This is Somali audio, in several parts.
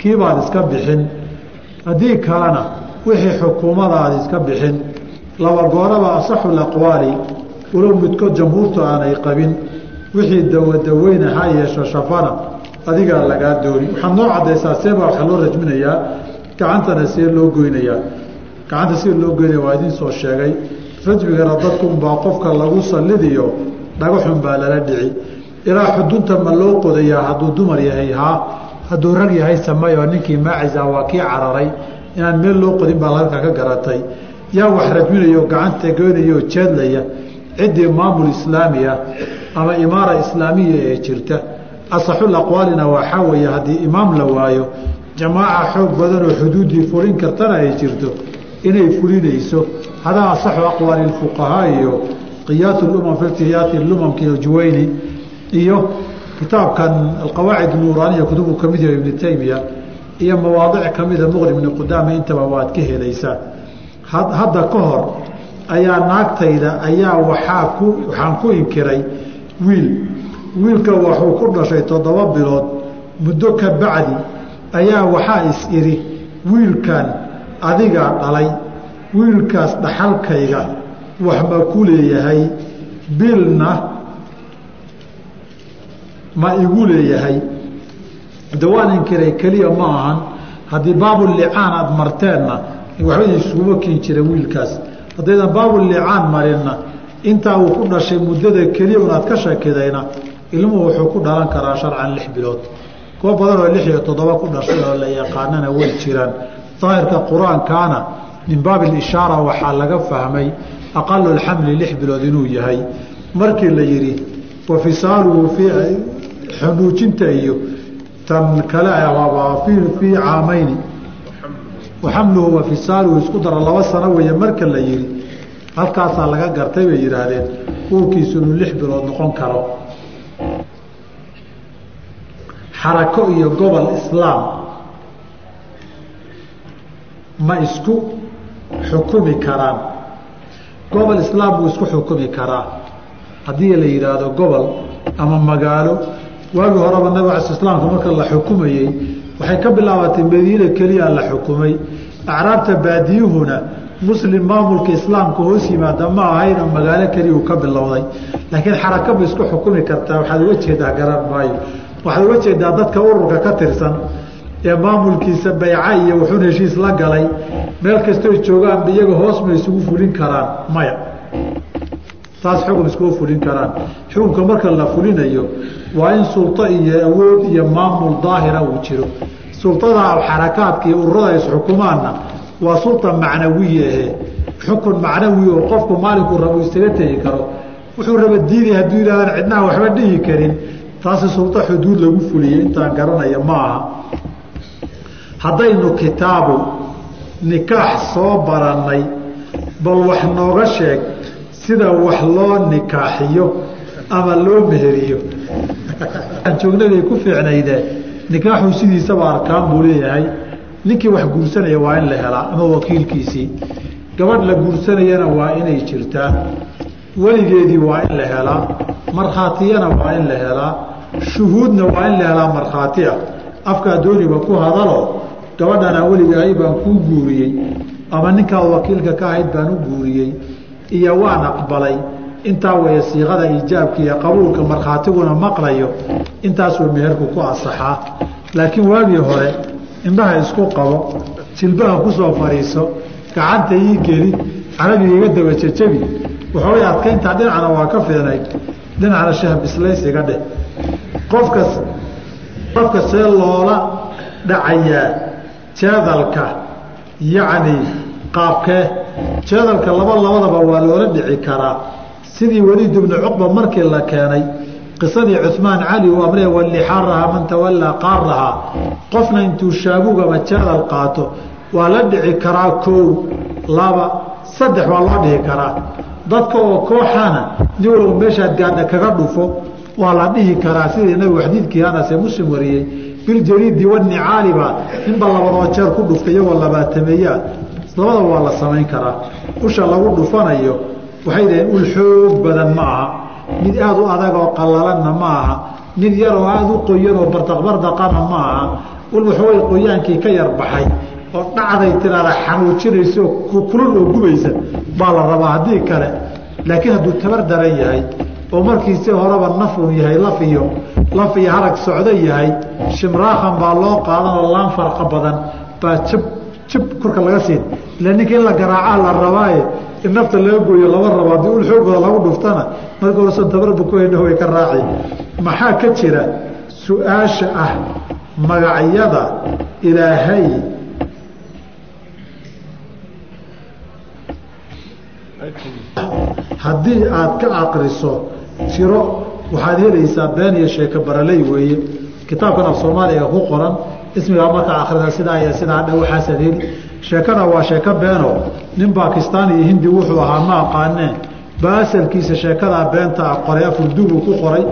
kiibaad iska bixin haddii kalena wixii xukuumadaad iska bixin laba gooraba asaxul aqwaali walow midkood jamhuurtu aanay qabin wixii dawadaweyne ha yeesho shafana adigaa lagaa dooni. Waxaad noo caddaysaa seebaa waxaa loo rajminayaa gacantana see loo goynayaa. Gacanta sida loo goynaya waa idiin soo sheegay. Rajmigana dadku unbaa qofka lagu sallidiyo dhagaxun baa lala dhici. Ilaa xudunta ma loo qodayaa hadduu dumar yahay haa hadduu rag yahay sameeyoo ninkii maacisa waa kii cararay inaan meel loo qodin baa halka ka garatay. Yaa wax rajminayo gacanta goynayo jeedlaya ciddii maamul islaamiya ama imaara islaamiya ee jirta. Asaxul aqwaalina waxaa weeye haddii imaam la waayo jamaaca xoog badan oo xuduuddii fulin kartana ay jirto inay fulinayso. Hadaa asaxu aqwaali lfuqahaa iyo qiyaat lumam fi irtiyaati juwayni iyo kitaabkan alqawaacid nuuraaniya kutubu ka mid yaho ibni taymiya iyo mawaadic ka mida muqni ibni qudaama intaba waad ka helaysaa hadda ka hor ayaa naagtayda ayaa waaa ku waxaan ku inkiray wiil. Wiilka waxuu ku dhashay toddoba bilood muddo ka bacdi ayaa waxaa is idhi wiilkan adigaa dhalay wiilkaas dhaxalkayga wax ma ku leeyahay? Bilna ma igu leeyahay. De waan inkiray keliya ma ahan. Haddii baabulicaan aada marteenna waxba isuguma keen jira wiilkaas. Haddaydan baabulicaan marinna intaa uu ku dhashay muddada keliya unaad ka shakidayna ilmuhu wuxuu ku dhalan karaa sharcan lix bilood. Kuwo badan oo lix iyo toddoba ku dhashay oo la yaqaanana way jiraan. Daahirka qur'aankaana min baabi ilishaara waxaa laga fahmay aqalu lxamli lix bilood inuu yahay. Markii la yidhi wa fisaaluhu fii xunuujinta iyo tan kale fii caamayni wa xamluhu wa fisaaluhu isku dara laba sano weeye marka la yidhi halkaasaa laga gartay bay yidhaahdeen uurkiisu lix bilood noqon karo. Xarako iyo gobol islaam ma isku xukumi karaan. Gobol islaam buu isku xukumi karaa. Haddii la yidhaahdo gobol ama magaalo waagii horeba nabig ala islaamka marka la xukumayey waxay ka bilaabatay madiina keliya la xukumay. Acraabta baadiyuhuna muslim maamulka islaamka hoos yimaada ma ahayn oo magaalo keliya uu ka bilowday. Laakiin xarako ba isku xukumi kartaa. Waxaad uga jeedaa garan maayo. Waxaad uga jeedaa dadka ururka ka tirsan ee maamulkiisa bayca iyo wuxuun heshiis la galay. Meel kastoo joogaanba iyaga hoos ma isugu fulin karaan. Maya taas xukun iskuma fulin karaan. Xukunka marka la fulinayo waa in sulto iyo awood iyo maamul daahira uu jiro. Sultada xarakaadka iyo ururada isxukumaanna waa sulta macnawiye ahe xukun macnawi oo qofku maalinkuu rabo isaga tegi karo. Wuxuu raba diiday hadduu yidhahdaan cidnaha waxba dhihi karin. Taasi sulto xuduud lagu fuliyey intaan garanaya ma aha. Haddaynu kitaabu nikaax soo barannay bal wax nooga sheeg sida wax loo nikaaxiyo ama loo meheriyo. Joognagay ku fiicnaydee nikaaxu sidiisaba arkaan buu leeyahay. Ninkii wax guursanaya waa in la helaa ama wakiilkiisii. Gabadh la guursanayana waa inay jirtaa weligeedii waa in la helaa. Markhaatiyana waa in la helaa. Shuhuudna waa in la helaa markhaati ah afkaa dooniba ku hadalo gabadhana weligaay baan kuu guuriyey. Ama ninkaa wakiilka ka ahayd baan u guuriyey iyo waan aqbalay. Intaa weeye siiqada iijaabka iyo qabuulka markhaatiguna maqlayo intaasuu meherku ku asaxaa laakiin waagii hore indhaha isku qabo jilbaha ku soo fadhiiso gacanta ii geli carabiga iga daba jejabi waxoogay adkayntaa dhinacna waa ka fiicnay dhinacna shah bislays iga dheh. Qofkas qofka see loola dhacayaa jeedalka yacni qaabkee jeedalka laba labadaba waa loola dhici karaa. Sidii weliid ibnu cuqba markii la keenay qisadii cumaan cali uu amre walixaaraha man tawallaa qaarahaa qofna intuu shaabugama jeedal qaato waa la dhici karaa kow laba saddex waa loo dhihi karaa. Dadka oo kooxana nin walba meeshaad gaadha kaga dhufo waa la dhihi karaa. Sidii nabigu xadiidkii anas ee muslim wariyey biljariidi wanicaaliba ninba labadoo jeer ku dhufta iyagoo labaatameeyaa labada waa la samayn karaa. Usha lagu dhufanayo waxay dhaheen ul xoog badan ma aha. Mid aada u adag oo qallalanna ma aha. Mid yaroo aada u qoyan oo bardaqbardaqana ma aha. Ul waxawey qoyaankii ka yar baxay oo dhacday tiraada xanuujinayso kulul oo gubaysa baa la rabaa haddii kale. Laakiin hadduu tabar daran yahay oo markiisi horeba nafun yahay laf iyo laf iyo harag socdo yahay shimraakhan baa loo qaadan oo laan farqa badan baa jab jab korka laga siin ila ninka in la garaacaa la rabaaye in nafta laga gooyo lama rabo haddii ul xoogooda lagu dhuftana marka horeso tabarba ku hayna way ka raaci maxaa ka jira? Su'aasha ah magacyada ilaahay haddii aad ka aqriso tiro waxaad helaysaa been iyo sheeko baraley weeye. Kitaabkan af soomaaliga ku qoran ismigaa markaa akrida sidaa iyo sidaa dha waxaasaad heli sheekada waa sheeko beeno. Nin bakistaan iyo hindi wuxuu ahaa ma aqaanee ba asalkiisa sheekadaa beenta qoray afurduguu ku qoray.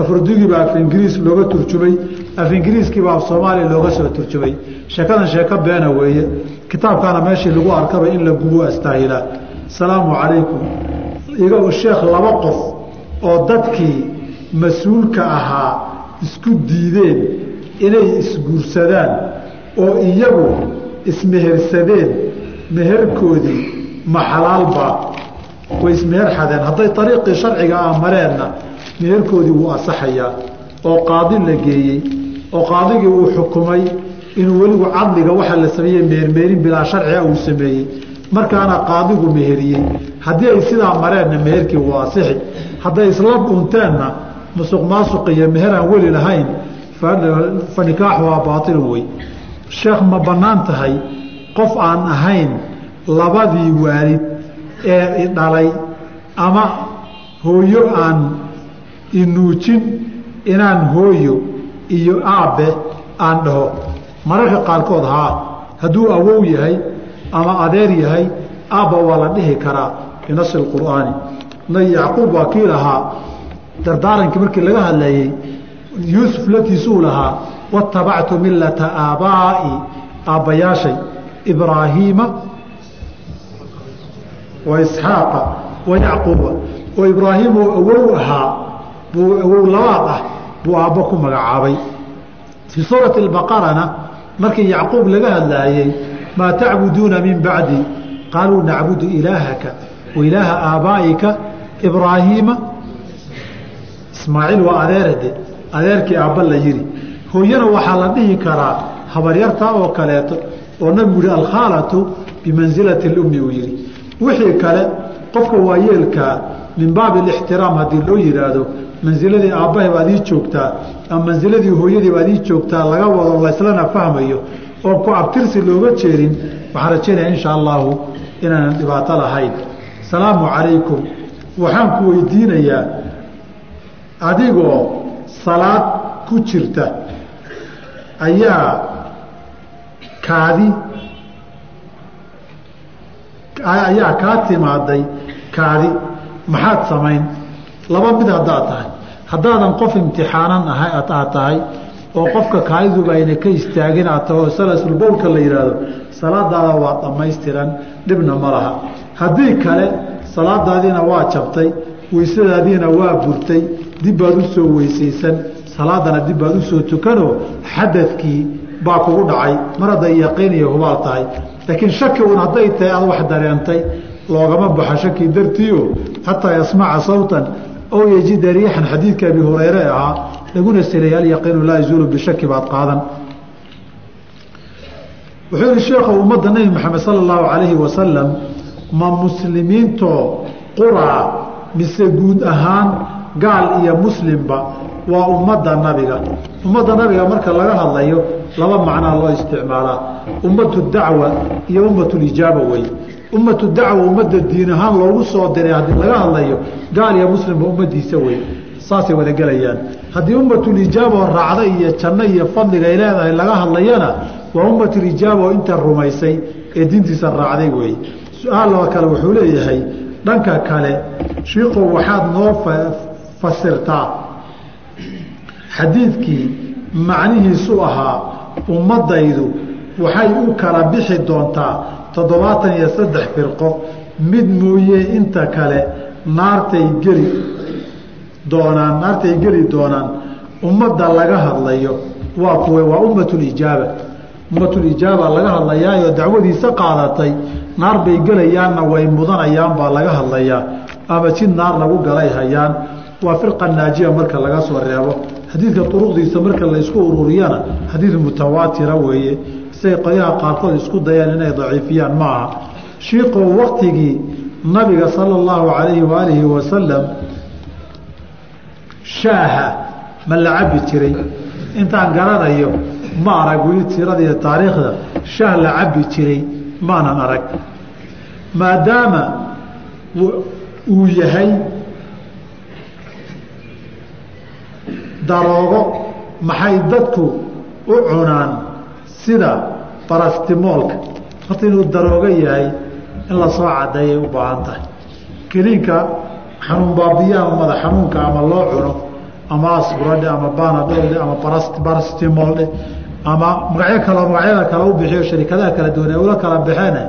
Afurdugiibaa af ingiriis looga turjumay. Af ingiriiskiibaa af soomaaliya looga soo turjumay. Sheekadan sheeko beena weeye. Kitaabkaana meeshii lagu arkaba in la gubo astaahilaa asalaamu calaykum. Iga sheekh laba qof oo dadkii mas'uulka ahaa isku diideen inay isguursadaan oo iyagu ismehersadeen meherkoodii ma xalaalbaa way ismeher xadeen. Hadday ariiqii sharciga ah mareenna meherkoodii wuu asaxayaa oo qaadi la geeyey oo qaadigii uu xukumay inuu weligu cadliga waxa la sameeyey mehermeerin bilaa sharciga uu sameeyey. Markaana qaadigu meheriyey. Haddii ay sidaa mareenna meherkii wuu asixi hadday isla dhunteenna musuq maasuq iyo meheraan weli lahayn fa nikaaxuhaa baailun wey sheekh ma bannaan tahay qof aan ahayn labadii waalid ee idhalay ama hooyo aan inuujin inaan hooyo iyo aabbe aan dhaho. Mararka qaarkood haa hadduu awow yahay ama adeer yahay aabba waa la dhihi karaa binasi qur'aani. Nabi yacquub waa kii lahaa dardaarankii markii laga hadlayey yuusuf laftiisuu lahaa watabactu millata aabbaa'i aabbayaashay ibraahiima wa isxaaqa wa yacquuba. Oo ibraahiim oo awow ahaa buu awow labaad ah buu aabbo ku magacaabay. Fii suurati albaqarana markii yacquub laga hadlaayey maa tacbuduuna min bacdi? Qaaluu nacbudu ilaahaka wa ilaaha aabbaa'ika ibraahiima ismaaciil waa adeerade adeerkii aabba la yidhi. Hooyana waxaa la dhihi karaa habaryartaa oo kaleeto oo nabigu yihi alkhaalatu bimansilati lummi uu yidhi. Wixii kale qofka waayeelkaa min baabi alixtiraam haddii loo yidhaahdo mansiladii aabbahay baad ii joogtaa ama mansiladii hooyadii baad ii joogtaa laga wado layslana fahmayo oo ku abtirsi looga jeerin waxaan rajaynaya insha allahu inaanan dhibaato lahayn. Asalaamu calaykum. Waxaan ku weydiinayaa adigoo salaad ku jirta. Ayaa kaadi ayaa kaa timaaday kaadi. Maxaad samayn? Laba mid haddaad tahay. Haddaadan qof imtixaanan aha aad tahay oo qofka kaadiduba ayna ka istaagin aad taho salasulbowlka la yidhaahdo salaadaada waa dhammaystiran dhibna ma laha. Haddii kale salaadaadiina waa jabtay weysadaadiina waa burtay dib baad u weysaysan salaadana dib baad u soo tukanoo xadadkii baa kugu dhacay mar hadday yaqiin iyo hubaal tahay. Laakiin shaki un hadday tahay aad wax dareentay loogama baxo shaki dartiio xataa yasmaca sawtan ow yejida riixan xadiidka abi hureyre ahaa laguna selay alyaqiinu laa yazuulu bishaki baad qaadan. Wuxuu yihi sheekhu ummadda nebi maxamed sala allahu calayhi wasalam ma muslimiintoo quraa mise guud ahaan gaal iyo muslimba waa ummadda nabiga. Ummadda nabiga marka laga hadlayo laba macnaa loo isticmaalaa ummatu dacwa iyo ummatulijaaba wey ummatu dacwa ummadda diin ahaan loogu soo diray haddii laga hadlayo gaal iyo muslimba ummadiisa wey saasay wada gelayaan. Haddii ummatulijaaba raacda iyo janno iyo fadliga ay leedahay laga hadlayana waa ummatulijaaba oo inta rumaysay ee diintiisa raacday wey su'aal kale wuxuu leeyahay dhanka kale shiikow waxaad noo fasirtaa xadiidkii macnihiisu ahaa ummadaydu waxay u kala bixi doontaa toddobaatan iyo saddex firqo mid mooye inta kale naartay geli doonaan naartay geli doonaan ummadda laga hadlayo. Waa kuwe waa ummatulijaaba ummatulijaaba laga hadlayaayo dacwadiisa qaadatay naar bay gelayaanna way mudanayaan baa laga hadlayaa. Ama jid naar lagu galay hayaan waa firqa naajiya marka laga soo reebo. Xadiidka duruqdiisa marka la isku ururiyana xadiid mutawaatira weeye. Siay qolyaha qaarkood isku dayaan inay daciifiyaan ma aha. Shiikow waktigii nabiga sala allahu calayhi waalihi wasalam shaaha ma la cabi jiray. Intaan garanayo ma arag weli tirada iyo taariikhda shaah la cabi jiray maanan arag. Maadaama uu yahay daroogo maxay dadku u cunaan sida barastimoolka horta inuu daroogo yahay in la soo cadeeyay u baahan tahay. Keliinka xanuun baabiya ama madax xanuunka ama loo cuno ama asburadhe ama banadolde ama barastimoldhe ama magacyo kaleo magacyada kale u bixiyo sharikadaha kala duwan ee ula kala baxeene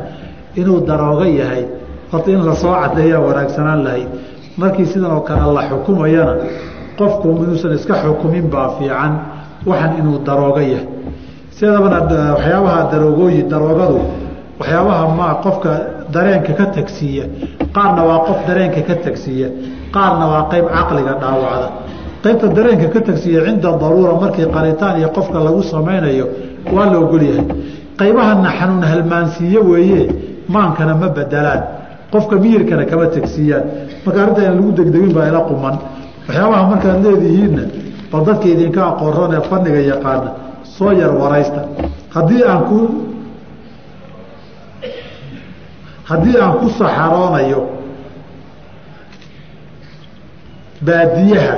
inuu daroogo yahay. Horta in la soo cadeeyaa wanaagsanaan lahayd. Markii sidan oo kale la xukumayana qofku inuusan iska xukumin baa fiican waxan inuu daroogo yahay. Sidabana waxyaabaha daroogooyi daroogadu waxyaabaha ma qofka dareenka ka tagsiiya qaarna waa qof dareenka ka tagsiiya qaarna waa qeyb caqliga dhaawacda. Qaybta dareenka ka tagsiiya cinda daruura markii qaritaan iyo qofka lagu samaynayo waa la ogolyahay qaybahana xanuun halmaansiiye weeye maankana ma bedelaan qofka miyirkana kama tagsiiyaan. Marka arrinta lagu degdegin baa ila quman waxyaabaha markaad leedihiinna bal dadka idinka aqoonran ee fanniga yaqaana soo yar waraysta. Haddii aan ku haddii aan ku saxaroonayo baadiyaha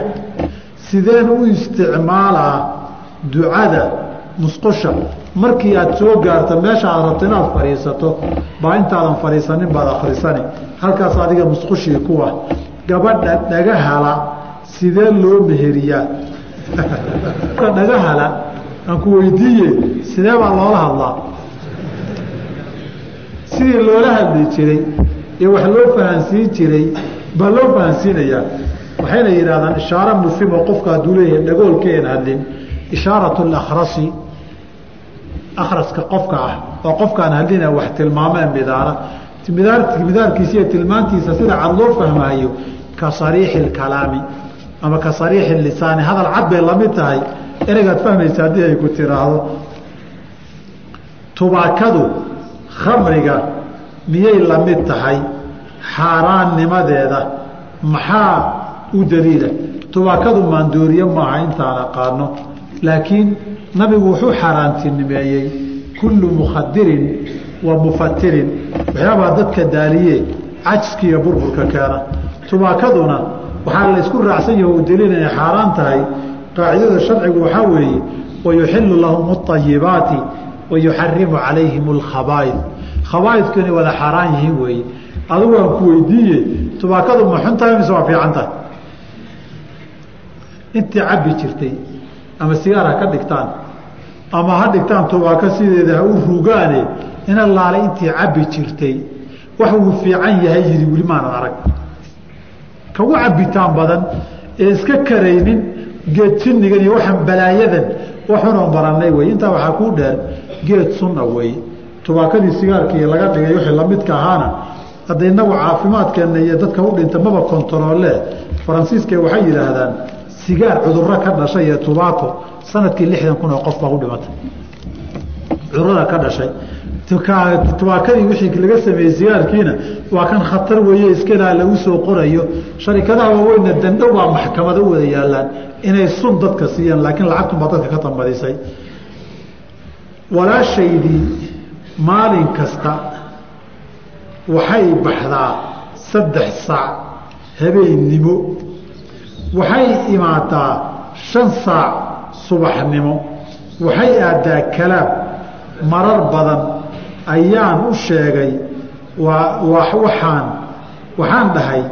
sideen u isticmaalaa ducada musqusha markii aad soo gaarto meesha aad rabto inaad fadhiisato baa intaadan fadhiisanin baad akrisani halkaas adiga musqushii ku ah. Gabadha dhagahala sidee loo meheriyaa? Dhagahala aan ku weydiiye sidee baa loola hadlaa? Sidii loola hadli jiray iyo wax loo fahansiin jiray baa loo fahansiinayaa. Waxayna yidhahdaan ishaaro mufimo qofka hadduu leeyahay dhagoolkeen hadlin. Ishaarat lakhrasi akhraska qofka ah oo qofkaan hadlina wax tilmaameen midaara. Midaar midaarkiisa iyo tilmaantiisa sida cad loo fahmaayo ka sariixi lkalaami ama ka sariixi lisaani hadal cad bay la mid tahay. Ereygaad fahmaysa haddii ay ku tiraahdo. Tubaakadu khamriga miyay la mid tahay? Xaaraannimadeeda. Maxaa u daliila? Tubaakadu maandooriye maaha intaan aqaano laakiin nabigu wuxuu xaaraantinimeeyey kullu mukhadirin wa mufatirin waxyaabaa dadka daaliye cajiska iyo burburka keena. Tubaakaduna waxaa la isku raacsan yaho u daliil inay xaaraan tahay qaacidada sharcigu waxaa weeye wayuxilu lahum اayibaati wayuxarimu calayhim اlkhabaaid khabaaidku inay wada xaaraan yihiin weeye. Adigu aan ku weydiiye tubaakadu ma xun tahay mise waa fiican tahay? Intii cabbi jirtay ama sigaar ha ka dhigtaan ama ha dhigtaan tubaako sideeda ha u rugaane in allaale intii cabbi jirtay wax uu fiican yahay yidhi weli maanan arag kagu cabbitaan badan ee iska karaynin geed sunnigan iyo waxaan balaayadan waxunoo barannay wey intaa waxaa kuu dheer geed sunna wey tubaakadii sigaarkii laga dhigay wixii lamidka ahaana hadda inagu caafimaadkeenna iyo dadka u dhinta maba kontaroole faransiiska waxay yidhaahdaan sigaar cudurro ka dhashay iyo tubaako sannadkii lixdan kun oo qof baa u dhimatay. Cudurada ka dhashay tubaakadii wixii laga sameeyey sigaarkiina waa kan khatar weeye iskalaa lagu soo qorayo. Sharikadaha waaweyna dandhow baa maxkamada u wada yaalaan inay sun dadka siiyaan laakiin lacagtunbaa dadka ka tambadisay walaashaydii maalin kasta waxay baxdaa saddex saac habeennimo waxay imaataa shan saac subaxnimo waxay aadaa kalaab marar badan ayaan u sheegay waa waxaan waxaan dhahay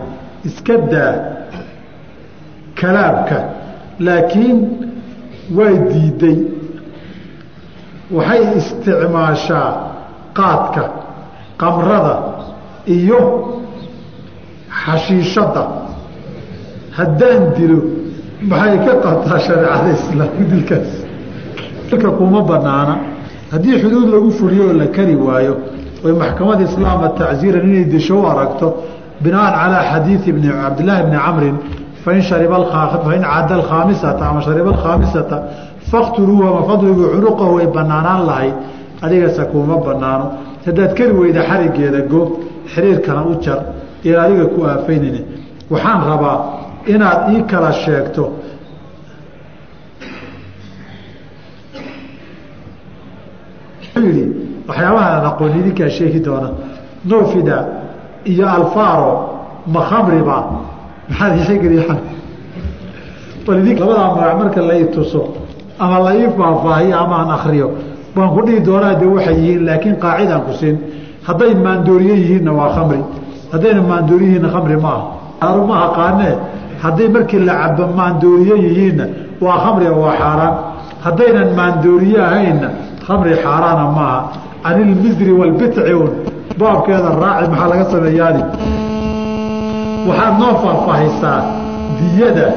iska daa kalaabka laakiin way diiday. Waxay isticmaashaa qaadka qamrada iyo xashiishadda. Haddaan dilo maxay ka qabtaa shareecada islaamka dilkaas? Ilka kuma banaana haddii xuduud lagu fuliyo oo la kari waayo oy maxkamada islaama tacziiran inay disho u aragto binaan calaa xadiidi bni cabdillaahi bni camrin fain cadda alkhaamisata ama shariba alkhaamisata faktuluuhu ama fadribuu cunuqahu way banaanaan lahayd adigase kuma banaano haddaad kari weyda xarigeeda goob xiriirkana u jar ian adiga ku aafaynayni waxaan rabaa inaad ii kala sheegto yidhi waxyaabaha aqoon idinkaa sheegi doona. Nofida iyo alfaro ma khamriba maxaad sheegayaan bal idin labadaa magac marka la ii ama la ii faahfaahiyo ama aan baan ku dhihi doonaa de waxay yihiin laakiin qaacidaan ku siin. Hadday maandooriye yihiinna waa khamri. Haddayna maandooriye yihiinna khamri maaha aruma aqaanee hadday markii la cabo maandooriye yihiinna waa khamri waa xaaraan haddaynan maandooriye ahaynna khamri xaaraana maaha can ilmisri walbitci un. Baabkeeda raaci maxaa laga sameeyaani? Waxaad noo faahfaahisaa diyada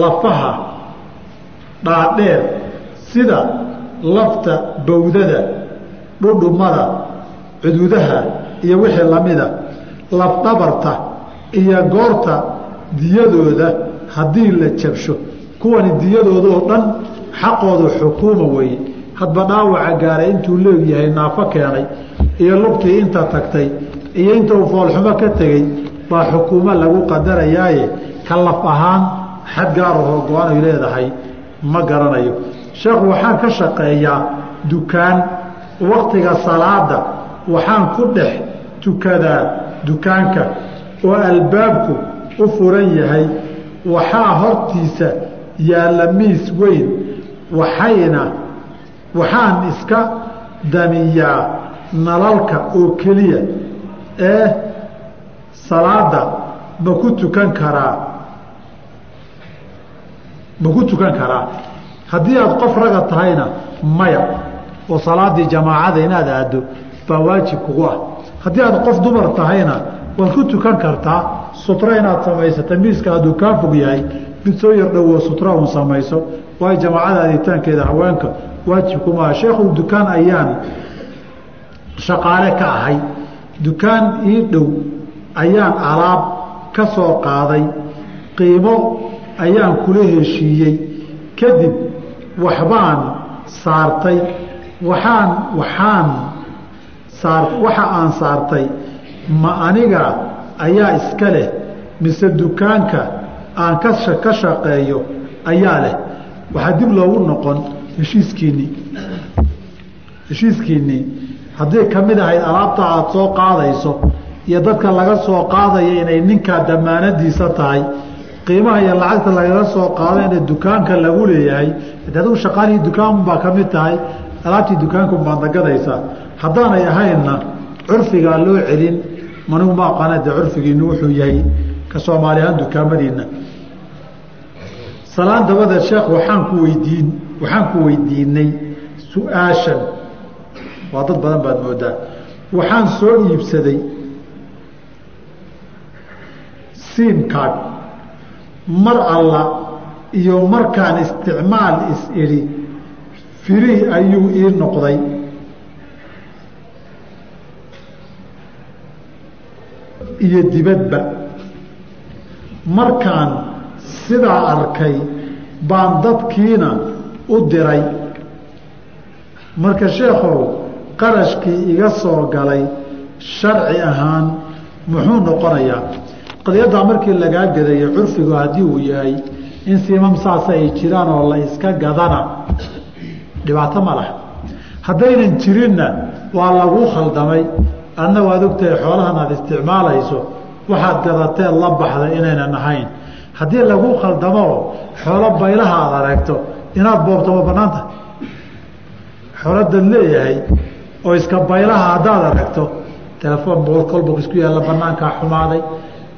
lafaha dhaadheer sida lafta bawdada dhudhumada cududaha iyo wixii lamida lafdhabarta iyo goorta diyadooda haddii la jabsho. Kuwani diyadooda oo dhan xaqoodu xukuuma weeye hadba dhaawaca gaaray intuu leegyahay naafo keenay iyo lugtii inta tagtay iyo inta uu foolxumo ka tegey baa xukuumo lagu qadarayaaye ka laf ahaan xad gaarahoo go-anay leedahay ma garanayo. Sheekhu waxaan ka shaqeeyaa dukaan waktiga salaada waxaan ku dhex tukadaa dukaanka oo albaabku u furan yahay. Waxaa hortiisa yaalla miis weyn waxayna waxaan iska damiyaa nalalka oo keliya ee salaada ma ku tukan karaa. Ma ku tukan karaa. Haddii aada qof raga tahayna maya oo salaadii jamaacada inaad aaddo baa waajib kugu ah. Haddii aad qof dumar tahayna waad ku tukan kartaa sutra inaad samaysata miiska hadduu kaa fog yahay mid soo yar dhowo sutra un samayso waayo jamaacada aaditaankeeda haweenka waajib kumaha sheekhu dukaan ayaan shaqaale ka ahay. Dukaan ii dhow ayaan alaab ka soo qaaday. Qiimo ayaan kula heshiiyey. Kadib waxbaan saartay. Waxaan waxaan saar waxa aan saartay. Ma aniga ayaa iska leh mise dukaanka aan ka ka shaqeeyo ayaa leh. Waxaa dib loogu noqon heshiiskiinnii heshiiskiinnii haddii ka mid ahayd alaabta aada soo qaadayso iyo dadka laga soo qaadaya inay ninkaa damaanadiisa tahay qiimaha iyo lacagta lagaga soo qaado ina dukaanka lagu leeyahay adigu shaqaalihii dukaanbaa ka mid tahay alaabtii dukaanku baad nagadaysaa haddaanay ahaynna curfigaa loo celin manigu ma aqaana de curfigiinu wuxuu yahay ka soomaali ahaan dukaamadiina salaan dabadeed sheekh waxaan ku weydiin waxaan ku weydiinay su'aashan. Waa dad badan baad moodaa. Waxaan soo iibsaday siimkaag mar alla iyo markaan isticmaal is-idhi firih ayuu ii noqday. Iyo dibadba. Markaan sidaa arkay baan dadkiina u diray. Marka sheekhow qarashkii iga soo galay sharci ahaan muxuu noqonayaa qadiyaddaa markii lagaa gadayo curfigu haddii uu yahay in siimam saasa ay jiraan oo la iska gadana dhibaato ma laha. Haddaynan jirinna waa laguu khaldamay. Adna waad ogtahay xoolahan aada isticmaalayso waxaad gadateed la baxda inaynan ahayn. Haddii laguu khaldamoo xoolo baylaha aad aragto inaad boobto ma banaanta xoolada leeyahay oo iska baylaha haddaad aragto telefoon boqol kolboq isku yaalla banaankaa xumaaday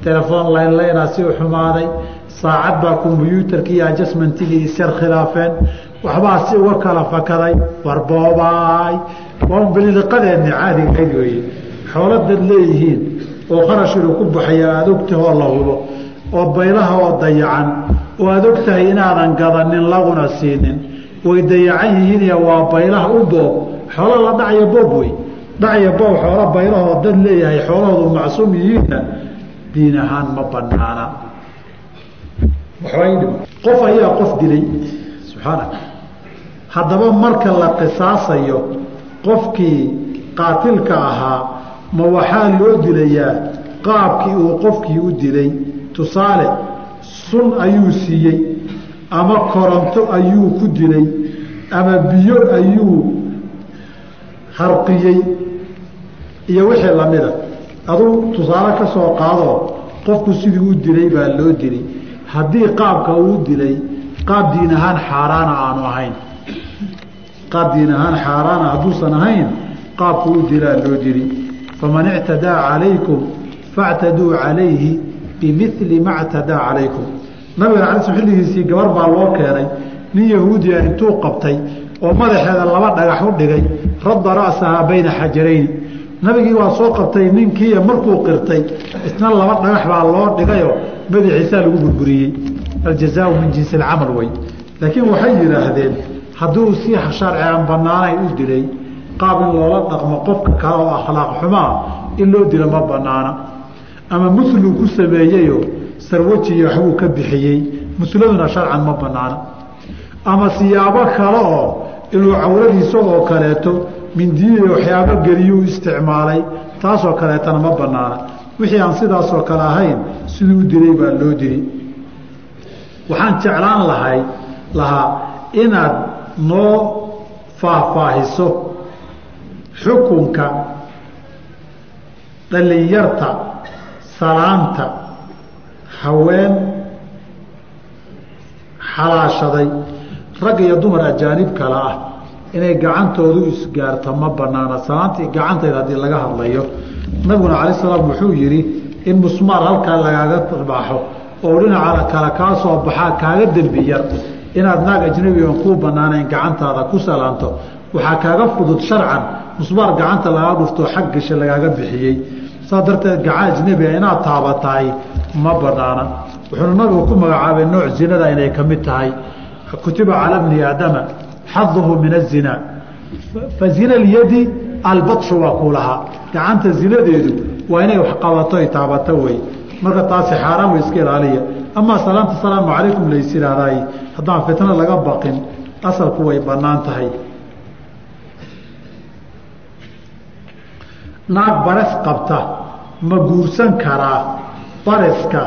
telefoon laynlaynaa si xumaaday saacad baa kombyuutarkii iyo ajasmentigii isyar khilaafeen waxbaa si uga kala fakaday war boobaay. Waa un bililiqadeenni caadigahayd weeye. Xooladaad leeyihiin oo qarashiru ku baxaya aada ogtahoo la hubo oo baylaha oo dayacan oo aada og tahay inaadan gadanin laguna siinin. Way dayacan yihiin waa baylaha u boob xoola la dhacya boob wey. Dhacya boob xoola baylahoo dad leeyahay xoolahoodu macsuum yihiinna diin ahaan ma banaana qof ayaa qof dilay. Subxaana haddaba marka la qisaasayo qofkii qaatilka ahaa ma waxaa loo dilayaa qaabkii uu qofkii u dilay? Tusaale sun ayuu siiyey ama koronto ayuu ku dilay ama biyo ayuu harqiyey iyo wixii lamida aduu tusaale ka soo qaadoo qofku sidii u dilay baa loo dilay. Haddii qaabka uu dilay qaab diin ahaan xaaraana aanu ahayn. Qaab diin ahaan xaaraana hadduusan ahayn qaabku u dilaa loo dili faman ictadaa calaykum factaduu calayhi bimili ma ctadaa calaykum nabiga ala xilligiisii gabar baa loo keenay. Nin yahuudiya intuu qabtay oo madaxeeda laba dhagax u dhigay radda ra'sahaa bayna xajarayni nabigii waa soo qabtay ninkiiya markuu qirtay isna laba dhagax baa loo dhigayoo madaxiisaa lagu burburiyey. Aljazaau min jinsi alcamal wey. Laakiin waxay yidhaahdeen hadduu si sharci aan banaanayn u dilay qaab in loola dhaqmo qofka kale oo akhlaaq xumaa in loo dilo ma banaana ama musluu ku sameeyeyoo sarwajiyo waxbuu ka bixiyey. Musladuna sharcan ma banaana ama siyaabo kale oo inuu cawradiisa oo kaleeto mindiyihi waxyaabo geliyuu isticmaalay taasoo kaleetana ma banaana wixii aan sidaasoo kale ahayn siduu u dilay baa loo dili waxaan jeclaan lahay lahaa inaad noo faahfaahiso xukunka dhalinyarta salaanta haween xalaashaday rag iyo dumar ajaanib kale ah. Inay gacantoodu isgaarto ma banaana. Salaantii gacantayda haddii laga hadlayo nabiguna cala salaam wuxuu yidhi in musmaar halkaa lagaaga baaxo oo dhinaca kale kaa soo baxaa kaaga dembi yar. Inaad naag ajnabi oon kuu banaanayn gacantaada ku salaanto. Waxaa kaaga fudud sharcan musmaar gacanta lagaa dhuftoo xag gasha lagaaga bixiyey. Saas darteed gacan ajnabia inaad taabatahay ma banaana wuxuuna nabigu ku magacaabay nooc zinada inay ka mid tahay. Kutiba cala bni aadama xaduhu min azinaa fa zina lyadi albatshu waa kuu lahaa. Gacanta zinadeedu waa inay wax qabato taabato wey. Marka taasi xaaraan way iska ilaaliya. Amaa salaanta asalaamu calaykum lays ihahdaay haddaan fitno laga baqin asalku way bannaan tahay. Naag bares qabta ma guursan karaa bareska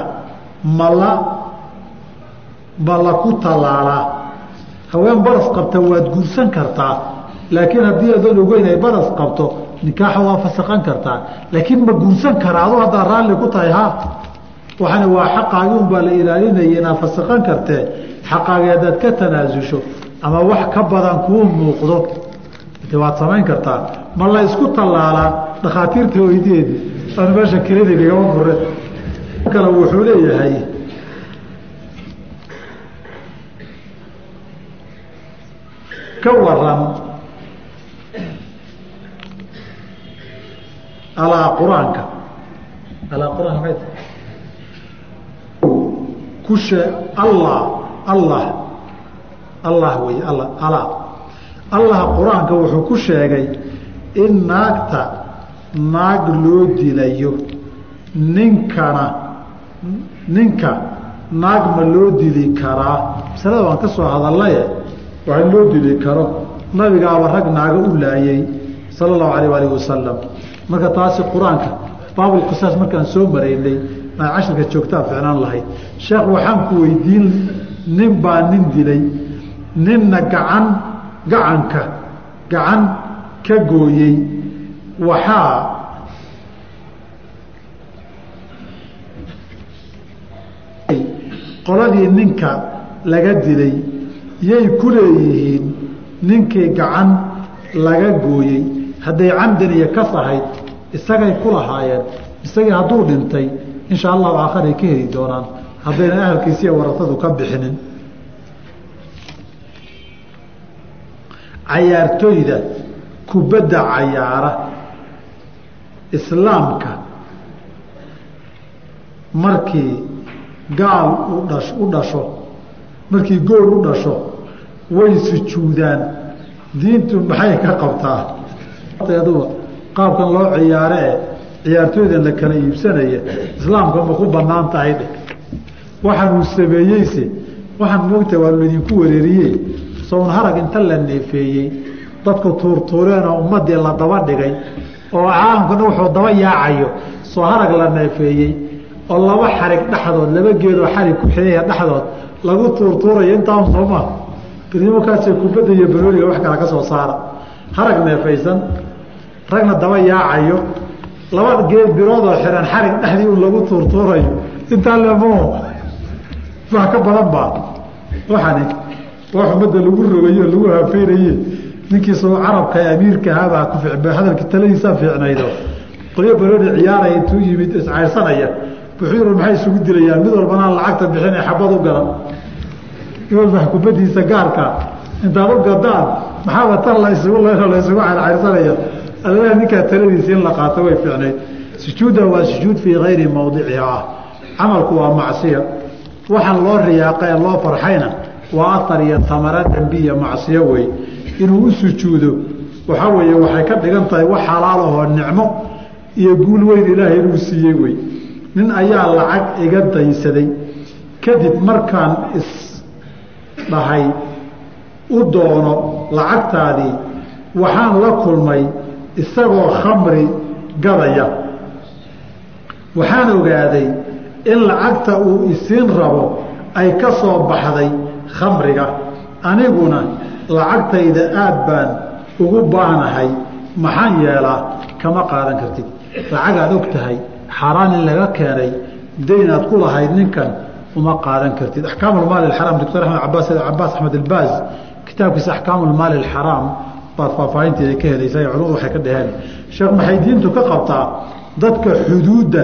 mala ma la ku tallaalaa haween baras qabta waad guursan kartaa laakiin haddii adoon ogeyn ay baras qabto nikaaxa waa fasaqan kartaa. Laakiin ma guursan karaa adu haddaa raalli ku tahay ha waxana waa xaqaagi un baa la ilaalinaya inaad fasaqan kartee. Xaqaagi haddaad ka tanaasusho ama wax ka badan kuu muuqdo. De waad samayn kartaa ma la isku tallaalaa dhakhaatiirta weydiyeedi aan meesha kelidigagama fure kale wuxuu leeyahay ka waran alaa qur'aanka. Alaa qur'aanka may tahay ku shee allah allah allah wey alla alaa allah qur'aanka wuxuu ku sheegay in naagta naag loo dilayo ninkana ninka naag ma loo dili karaa? Masalada waan ka soo hadallaye waxa loo dili karo. Nabigaaba rag naaga u laayey sala allahu alayh alih wasalam marka taasi qur'aanka baabulqisaas markaan soo maraynay aan cashirka joogtaa ficnaan lahayd sheekh waxaan ku weydiin nin baa nin dilay. Ninna gacan gacanka gacan ka gooyey. Waxaa qoladii ninka laga dilay yay ku leeyihiin ninkii gacan laga gooyey. Hadday camdan iyo kas ahayd isagay ku lahaayeen isagii hadduu dhintay insha allahu aakharay ka heli doonaan. Haddayna ahalkiisiiyo warasadu ka bixinin. Cayaartooyda kubadda cayaara islaamka markii gaal u dhasho markii gool u dhasho way sujuudaan. Diintu maxay ka qabtaa? Qaabkan loo ciyaare ee ciyaartooydan la kala iibsanaya islaamka ma ku bannaan tahay dheh waxaanuu sameeyeyse waxaan moogtahay waa laydinku wareeriye sown harag inta la neefeeyey dadku tuurtuureenoo ummadii la daba dhigay oo caalamkuna wuxuu daba yaacayo. Soo harag la neefeeyey oo laba xarig dhexdood laba geedoo xarig ku xidaya dhexdood lagu tuurtuurayo intaan sooma kadimakaasay kubadda iyo balooliga wax kala ka soo saara. Harag neefaysan ragna daba yaacayo laba geed biroodoo xihan xarig dhexdii un lagu tuurtuurayo. Intaa lemo wax ka badan baa. Waxani wax ummadda lagu rogayo lagu hafeynaye ninkii soo carabka ee amiirka ahaabaa ku hadalkii taladiisaa fiicnaydo. Qolyo balooni ciyaaraya intuu yimid iscayrsanaya yiri maxay isugu dilayaan? Mid walbanaa lacagta bixin ee xabad u gadan mid walba kubadiisa gaarka. Intaad u gadaan maxaaba tan la isugu leyno la isugu cayrsanaya alla ninkaa taladiisa in la qaato way fiicnayd. Sujuudda waa sujuud fii kayri mawdiciha ah camalku waa macsiya. Waxaan loo riyaaqa ee loo farxayna waa atar iyo tamara dembiya macsiyo wey. Inuu u sujuudo waxaa weeye waxay ka dhigan tahay wax xalaalahoo nicmo iyo guul weyn ilaahay inuu siiyey wey nin ayaa lacag iga daysaday. Kadib markaan isdhahay u doono lacagtaadii waxaan la kulmay isagoo khamri gadaya. Waxaan ogaaday in lacagta uu isiin rabo ay ka soo baxday khamriga. Aniguna lacagtayda aad baan ugu baanahay. Maxaan yeelaa kama qaadan kartid. Lacagaad og tahay xaaraan in laga keenay daynaad ku lahayd ninkan uma qaadan kartid. Axkaam maali xaraam doctor axmed cabaas cabaas axmed ilbaas kitaabkiisa axkaamu maali alxaraam baad faahfaahinteeda ka helaysaa culimadu waxay ka dhaheen. Sheekh maxay ka qabtaa dadka xuduudda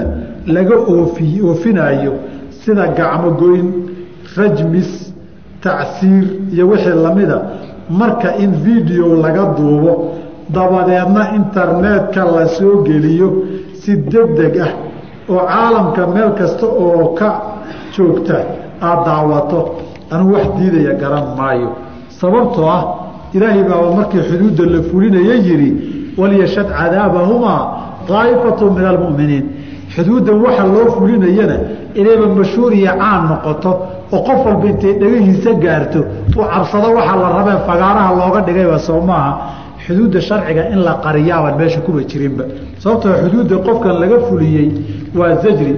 laga oofi oofinaayo sida gacmogoyn rajmis tacsiir iyo wixii lamida. Marka in video laga duubo dabadeedna internetka la soo geliyo si degdeg ah oo caalamka meel kasta oo ka joogta aada daawato. Anuu wax diidaya garan maayo. Sababtoo ah ilaahay baaba markii xuduudda la fulinaya yidhi walyashad cadaabahumaa daa'ifatu min almu'miniin. Xuduuddan waxa loo fulinayana inayba mashhuur iyo caan noqoto oo qof walba intay dhegahiisa gaarto uu cabsado waxaa la rabee fagaaraha looga dhigayba soo maaha xuduudda sharciga in la qariyaaban meesha kuba jirinba. Sababtoo xuduudda qofkan laga fuliyey waa zajri.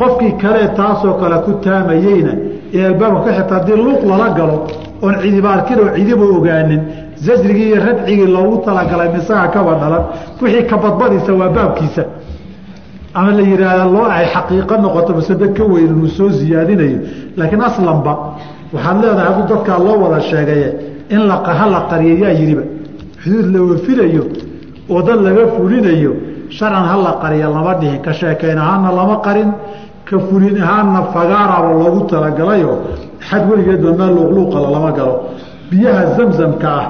Qofkii kale taasoo kale ku taamayeyna ee albaabka ka xirta haddii luuq lala galo oon cidiba arkin oo cidiba ogaanin zajrigii iyo radcigii loogu talagalay misaga kaba dhalan wixii kabadbadiisa waa baabkiisa. Ama la yidhaahda loo ay xaqiiqo noqoto masado ka weyn inuu soo siyaadinayo laakiin aslanba waxaad leedahay hadduu dadkaa loo wada sheegaye in ha la qariyo yaa yidhiba xuduud la wafilayo oo dad laga fulinayo sharcan ha la qariya lama dhihin ka sheekayn ahaanna lama qarin ka fulin ahaanna fagaaraba loogu talagalayoo xad weligeedba meel luuqluuqala lama galo. Biyaha zamzamka ah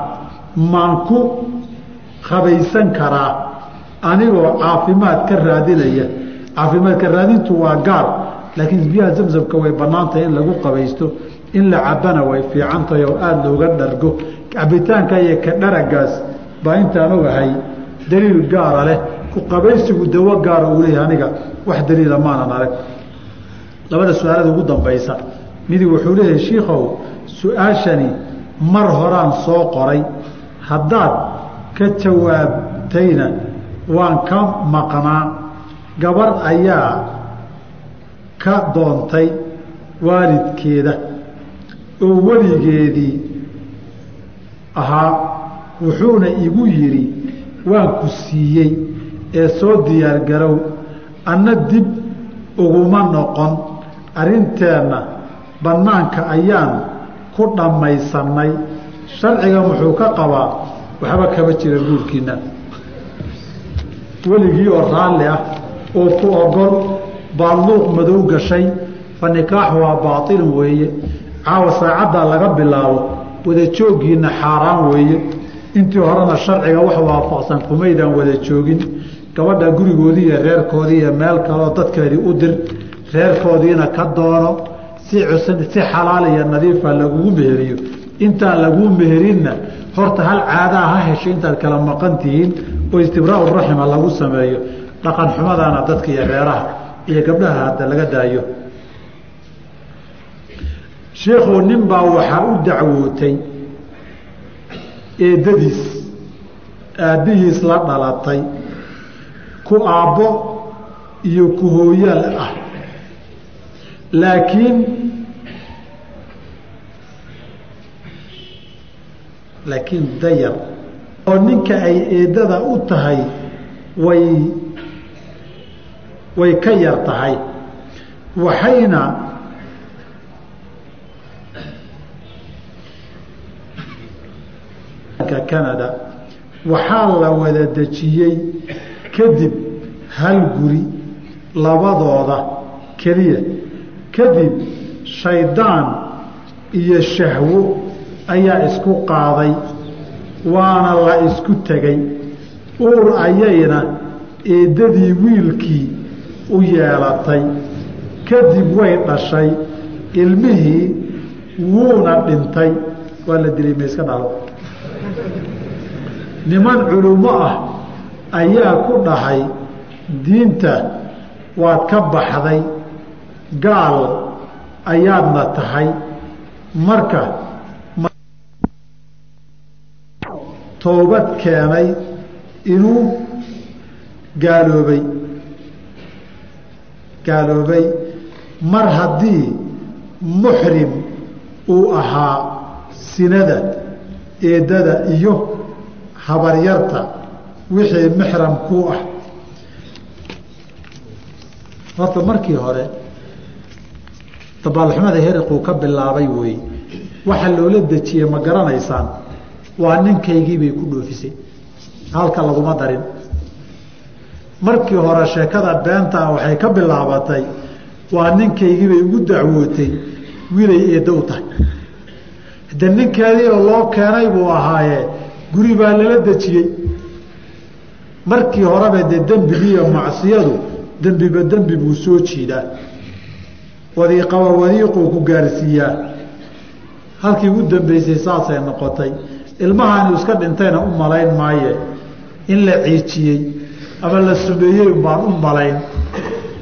maan ku qabaysan karaa anigoo caafimaad ka raadinaya. Caafimaadka raadintu waa gaar laakiin biyaha zamzamka way bannaantahay in lagu qabaysto in la cabana way fiican tahay oo aada looga dhargo. Cabitaanka iyo ka dharagaas baa intaan ogahay daliil gaara leh. Ku qabaysigu dawo gaara uu leeyahay aniga wax daliila maanan arag. Labada su'aalada ugu dambaysa midi wuxuu leeyahay shiikow su'aashani mar horaan soo qoray. Haddaad ka jawaabtayna waan ka maqnaa. Gabar ayaa ka doontay waalidkeeda oo weligeedii ahaa wuxuuna igu yidhi waan ku siiyey ee soo diyaargarow anna dib uguma noqon arrinteenna bannaanka ayaan ku dhammaysannay. Sharciga muxuu ka qabaa waxba kama jira guurkiinna. Weligii oo raalli ah oo ku ogol baa luuq madow gashay fa nikaaxu waa baatilun weeye caawa saacaddaa laga bilaabo wada jooggiinna xaaraan weeye. Intii horena sharciga wax waafaqsan kumaydaan wada joogin. Gabadha gurigoodii iyo reerkoodii iyo meel kaleo dadkeedii u dir reerkoodiina ka doono. Si cusan si xalaal iyo nadiifa lagugu meheriyo. Intaan laguu meherinna horta hal caadaa ha heshay intaad kala maqan tihiin. Oo istibraau raxima lagu sameeyo. Dhaqan xumadaana dadka iyo reeraha iyo gabdhaha hadda laga daayo sheikhu nin baa waxaa u dacwootay eedadiis aabbihiis la dhalatay ku aabbo iyo ku hooyaal ah. Laakiin laakiin dayar oo ninka ay eedada u tahay way way ka yar tahay. Waxayna canada waxaa la wada dejiyey kadib hal guri labadooda keliya. Kadib shaydaan iyo shahwo ayaa isku qaaday waana la isku tegay uur ayayna eeddadii wiilkii u yeelatay. Kadib way dhashay ilmihii wuuna dhintay. Waa la dilay ma iska dhalo niman culummo ah ayaa ku dhahay diinta waad ka baxday gaal ayaadna tahay. Marka toobad keenay inuu gaaloobay. Gaaloobay. Mar haddii muxrim uu ahaa sinada eeddada iyo habaryarta wixii mixram kuu ah. Horta markii hore dabaalxumada heriquu ka bilaabay wey waxa loola dejiyey ma garanaysaan waa ninkaygii bay ku dhoofisay. Halka laguma darin. Markii hore sheekada beentaa waxay ka bilaabatay waa ninkaygii bay ugu dacwootay wiilay eeddo u tahay de ninkeedii oo loo keenay buu ahaaye guri baa lala dejiyey. Markii horeba dee dembigiiyo macsiyadu dembiba dembi buu soo jiidaa. Wadiiqaba wadiiquu ku gaarsiiyaa. Halkii ugu dambeysay saasay noqotay. Ilmahaanu iska dhintayna u malayn maaye. In la ciijiyey ama la sumeeyey baan u malayn.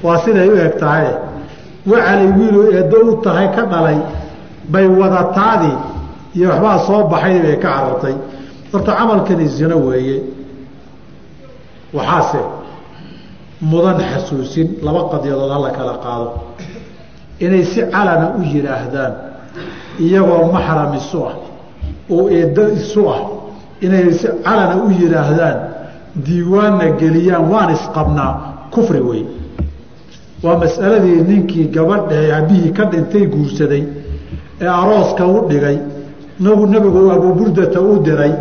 Waa siday u eg tahay wacalay wiiluu eeddo u tahay ka dhalay bay wadataadii iyo waxbaa soo baxay bay ka carartay. Horta camalkani zino weeye. Waxaase mudan xasuusin laba qadyadood hala kala qaado. Inay si calana u yidhaahdaan iyagoo maxram isu ah oo eeddo isu ah inay si calana u yidhaahdaan diiwaanna geliyaan waan isqabnaa kufri wey waa mas'aladii ninkii gabadhae aabihii ka dhintay guursaday ee arooska u dhigay nagu nebigu abuburdata u diray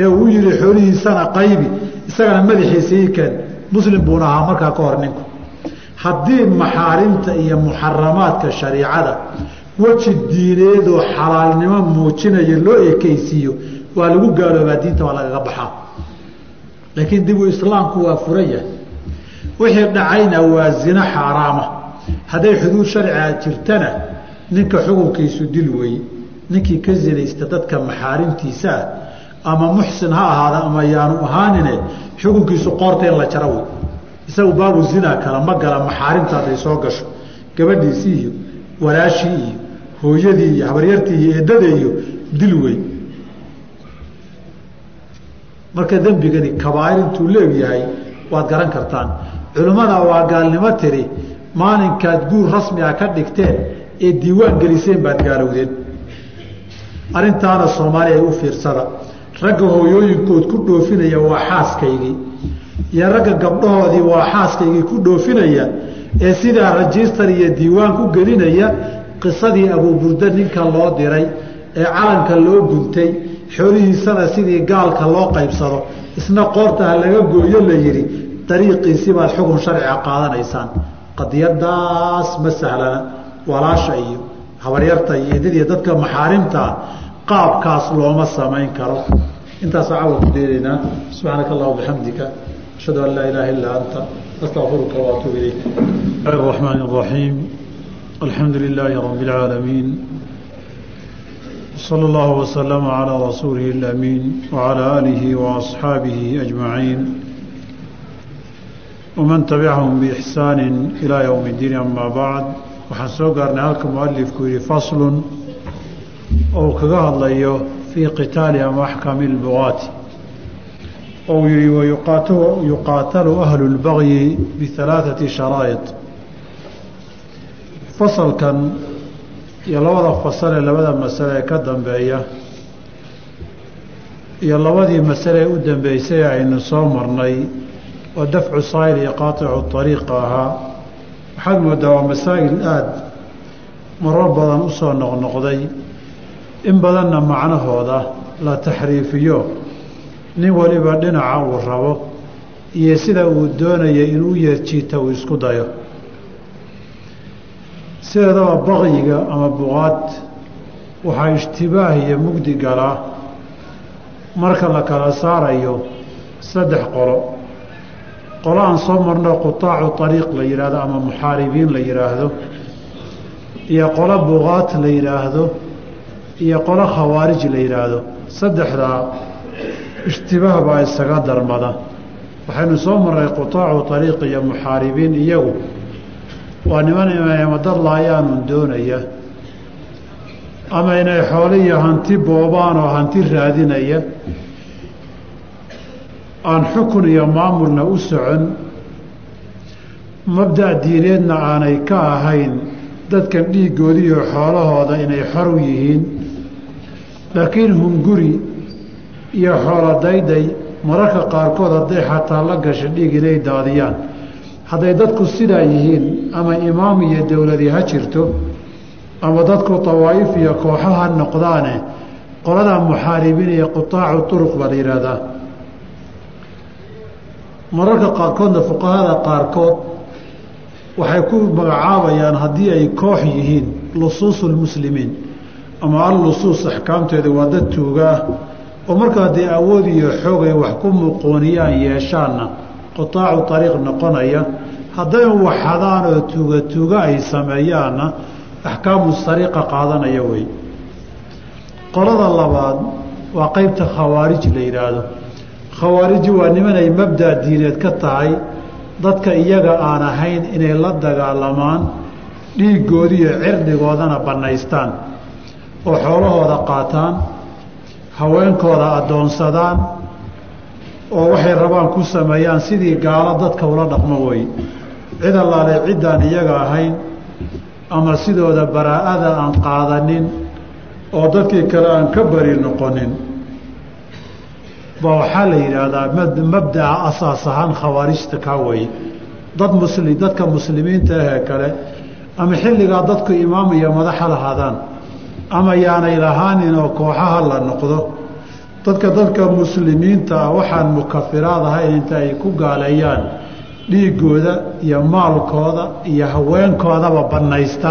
ee uu yihi xoolihiisana qaybi isagana madaxiisa ii keen. Muslim buuna ahaa markaa ka hor ninku. Haddii maxaarimta iyo muxaramaadka shariicada weji diineedoo xalaalnimo muujinaya loo ekeysiiyo waa lagu gaaloobaa diinta waa lagaga baxaa. Laakiin dibu islaamku waa furan yahay. Wixii dhacayna waa zino xaaraama. Hadday xuduud sharciga jirtana ninka xukunkiisu dil weeye ninkii ka zinaysta dadka maxaarimtiisa ah ama muxsin ha ahaada ama yaanu ahaanine xukunkiisu qoorta in la jaro wey. Isagu baabu zinaa kala ma gala maxaarimta hadday soo gasho. Gabadhiisii iyo walaashii iyo hooyadii iyo habaryartii iyo eedada iyo dil wey. Marka dembigani kabaair intuu leegyahay waad garan kartaan. Culimmada waa gaalnimo tiri maalinkaad guur rasmiga ka dhigteen ee diiwaan geliseen baad gaalowdeen arrintaana soomaaliya ay u fiirsada. Ragga hooyooyinkood ku dhoofinaya waa xaaskaygii. Iyo ragga gabdhahoodii waa xaaskaygii ku dhoofinaya ee sidaa rajistar iyo diiwaan ku gelinaya qisadii abuuburda ninka loo diray ee calanka loo guntay xoolihiisana sidii gaalka loo qaybsado. Isna qoorta ha laga gooyo la yidhi dariiqiisi baad xukun sharciga qaadanaysaan. Qadiyadaas ma sahlana. Walaasha iyo habaryarta iyo edadiiyo dadka maxaarimtaa qaabkaas looma samayn karo intaasa cawa ku deenaynaa subxaanaka allahuma bixamdika ashhadu an laa ilaaha illaa anta astaqfiruka waatuub ilayk الرحمن الرحيم الحمد لله رب العالمين صلى الله وسلم على رسوله الأمين وعلى آله وأصحابه أجمعين ومن تبعهم بإحسان إلى يوم الدين أما بعد waxaan soo gaarnay halka mualifku yihi faslun ou kaga hadlayo fii qitaali ama axkaami lbugaati ou yihi wayuqaatalu ahlu lbagyi bihalaaثati sharaa'id fasalkan iyo labada fasal ee labada masale ee ka dambeeya iyo labadii masale ee u dambeysay aynu soo marnay oo dafcu saa'il iyo qaaticu ariiqa ahaa waxaad moodaa waa masaa'il aada marar badan u soo noqnoqday. In badanna macnahooda la taxriifiyo. Nin waliba dhinaca uu rabo iyo sida uu doonaya inuu yeerjiita uu isku dayo. Sideedaba baqyiga ama buqaad. Waxaa ishtibaah iyo mugdi galaa marka la kala saarayo saddex qolo qolo aan soo marno qutaacu ariiq la yidhaahdo ama muxaaribiin la yidhaahdo iyo qolo buqaat la yidhaahdo iyo qolo khawaarij la yidhaahdo saddexdaa ishtibaah baa isaga darmada. Waxaynu soo marnay qutaacu ariiq iyo muxaaribiin iyagu. Waa niman ama dad laayaanun doonaya ama inay xoolo iyo hanti boobaan oo hanti raadinaya aan xukun iyo maamulna u socon mabda' diineedna aanay ka ahayn dadkan dhiiggoodiiyo xoolahooda inay xor u yihiin. Laakiin hunguri iyo xoolo dayday mararka qaarkood hadday xataa la gasha dhiig inay daadiyaan. Hadday dadku sidaa yihiin ama imaam iyo dowladi ha jirto ama dadku tawaa'if iyo kooxo ha noqdaane qoladaa muxaaribiin iyo qutaacu turuq baa la yidhaahdaa mararka qaarkoodna fuqahada qaarkood waxay ku magacaabayaan haddii ay koox yihiin lusuusu lmuslimiin ama allusuus axkaamteeda waa dad tuuga. Ah oo marka haddii awood iyo xoog ay wax ku muquuniyaan yeeshaanna qutaacu ariiq noqonaya hadday waxadaan oo tuuga tuuga ay sameeyaanna axkaamu sariiqa qaadanaya wey qolada labaad waa qeybta khawaarij la yidhaahdo khawaariji waa nimanay mabda' diineed ka tahay. Dadka iyaga aan ahayn inay la dagaalamaan dhiiggoodiiyo cirdigoodana bannaystaan. Oo xoolahooda qaataan haweenkooda addoonsadaan oo waxay rabaan ku sameeyaan sidii gaalo dadka ula dhaqmo wey cid allaale ciddaan iyaga ahayn ama sidooda baraa'ada aan qaadanin oo dadkii kale aan ka bari noqonin baa waxaa la yidhaahdaa mabdaca asaas ahaan khawaarijta kaa weye dad musli dadka muslimiinta ahee kale ama xilligaa dadku imaam iyo madaxa lahaadaan ama yaanay lahaanin oo kooxaha la noqdo. Dadka dadka muslimiinta ah waxaan mukafiraad ahayn inta ay ku gaaleeyaan dhiiggooda iyo maalkooda iyo haweenkoodaba bannaysta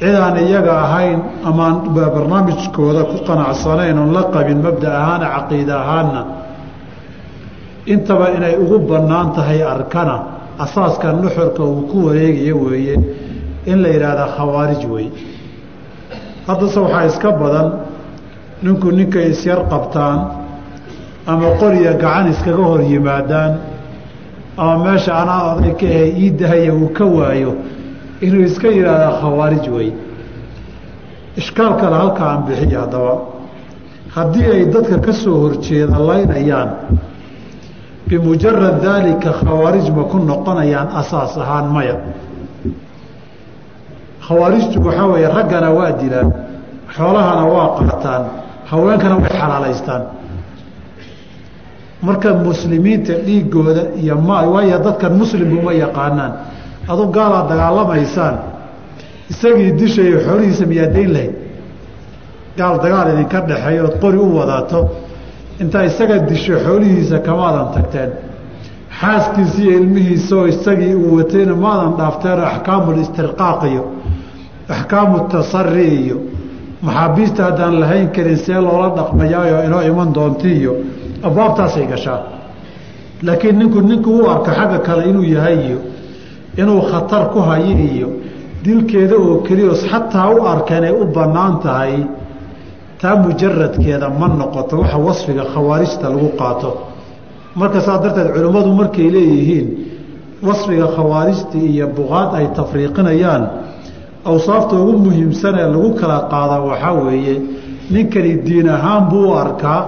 cidaan iyaga ahayn amaan barnaamijkooda ku qanacsanayn oon la qabin mabda ahaana caqiida ahaanna intaba inay ugu bannaan tahay arkana asaaska nuxurka uu ku wareegaya weeye in la yidhaahda khawaarij wey haddase waxaa iska badan ninku ninkay isyar qabtaan ama qoriya gacan iskaga hor yimaadaan ama meesha anaa oday ka ahe ii dahaya uu ka waayo inuu iska yidhaahdaa khawaarij wey ishkaal kale halka aan bixiya haddaba. Haddii ay dadka ka soo horjeeda laynayaan bimujarad daalika khawaarij ma ku noqonayaan asaas ahaan maya. Khawaarijtu waxaa weeye raggana waa dilaan xoolahana waa qaataan haweenkana way xalaalaystaan. Marka muslimiinta dhiigooda iyo ma waayo dadkan muslimbu ma yaqaanaan adu gaalaad dagaalamaysaan isagii dishayo xoolihiisa miyaa dayn lahayd. Gaal dagaal idinka dhexeeyo ood qori u wadato intaa isaga disho xoolihiisa kamaadan tagteen. Xaaskiisi iyo ilmihiisaoo isagii uu watayna maadan dhaafteenoo axkaamu listirqaaq iyo axkaamu tasari iyo maxaabiista haddaan lahayn karin see loola dhaqmayaayo inoo iman doonti iyo abwaabtaasay gashaa laakiin ninku ninku u arka xagga kale inuu yahay iyo inuu khatar ku hayo iyo dilkeeda oo keliya xataa u arkeen ay u bannaan tahay taa mujaradkeeda ma noqoto waxa wasfiga khawaarijta lagu qaato. Marka saas darteed culimmadu markay leeyihiin wasfiga khawaarijta iyo buqaad ay tafriiqinayaan awsaafta ugu muhiimsan ee lagu kala qaada waxaa weeye ninkani diin ahaan buu u arkaa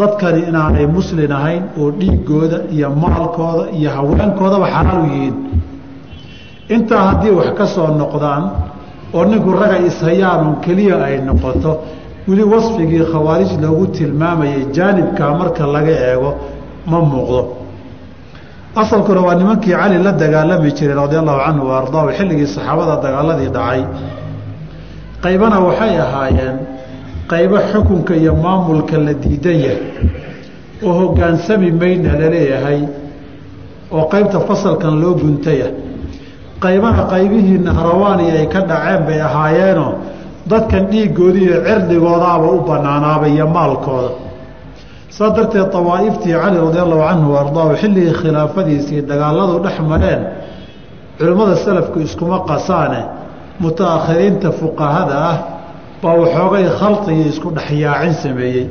dadkani inaanay muslin ahayn oo dhiigooda iyo maalkooda iyo haweenkoodaba xalaal yihiin intaa haddii wax ka soo noqdaan oo ninku raga ishayaanon keliya ay noqoto weli wasfigii khawaarij loogu tilmaamayay jaanibkaa marka laga eego ma muuqdo. Asalkuna waa nimankii cali la dagaalami jiray radia allahu canhu wa ardaahu xilligii saxaabada dagaaladii dhacay. Qaybana waxay ahaayeen qaybo xukunka iyo maamulka la diidan yahay oo hoggaansami mayna la leeyahay oo qaybta fasalkan loo guntaya qaybana qaybihii nahrawaani ay ka dhaceen bay ahaayeenoo dadkan dhiiggoodii iyo cirdigoodaaba u bannaanaaba iyo maalkooda. Saa darteed dawaa'iftii cali radi allahu canhu wa xilligii khilaafadiisii dagaaladu dhex mareen culimmada salafku iskuma qasaane mutaakhiriinta fuqahada ah baa waxoogay khalqi iyo isku dhexyaacin sameeyey.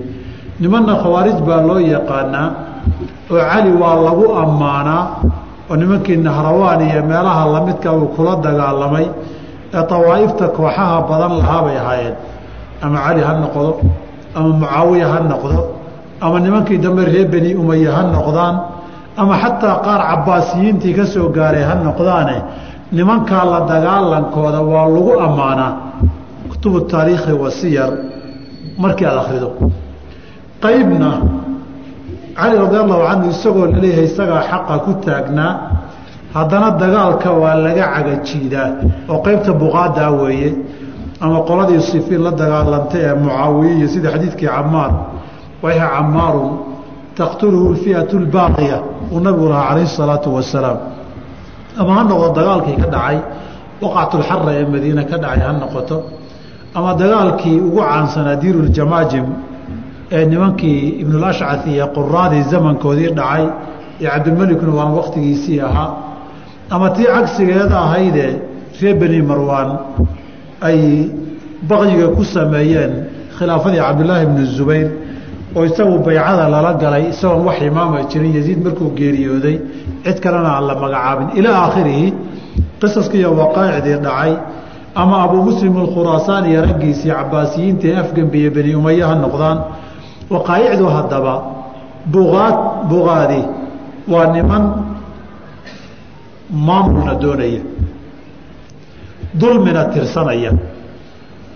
Nimanna khawaarij baa loo yaqaanaa oo cali waa lagu ammaanaa oo nimankii nahrawaan iyo meelaha lamidka uu kula dagaalamay ee dawaa'ifta kooxaha badan lahaa bay ahaayeen. Ama cali ha noqdo ama mucaawiya ha noqdo ama nimankii dambe reer beni umaya ha noqdaan ama xataa qaar cabbaasiyiintii ka soo gaaray ha noqdaane nimankaa la dagaalankooda waa lagu ammaanaa kutubu taariikhi wasiyar markii aad akhrido. Qaybna cali radi allahu canhu isagoo la leeyahay isagaa xaqa ku taagnaa haddana dagaalka waa laga cagajiidaa oo qaybta buqaadaa weeye. Ama qoladii sifiin la dagaalantay ee mucaawiye sida xadiidkii camaar wayha camaarun taqtuluhu lfi'atu lbaaqiya uu nabigu lahaa calayhi salaatu wasalaam ama ha noqdo dagaalkii ka dhacay waqactulxara ee madiine ka dhacay ha noqoto. Ama dagaalkii ugu caansanaa diiruljamaajim ee nimankii ibnulashcad iyo quraadii zamankoodii dhacay ee cabdilmelikuna waan waktigiisii ahaa ama tii cagsigeeda ahaydee reer beni marwaan ay baqyiga ku sameeyeen khilaafadii cabdilaahi bni zubayr oo isagu baycada lala galay isagoon wax imaama jirin yaziid markuu geeriyooday cid kalena aan la magacaabin. Ilaa aakhirihi qisaskii iyo waqaa'icdii dhacay ama abuu muslim alkhuraasaan iyo raggiisii cabaasiyiinta ee afgembiye beni umaya ha noqdaan waqaa'icdu haddaba buqaad buqaadi waa niman maamulna doonaya dulmina tirsanaya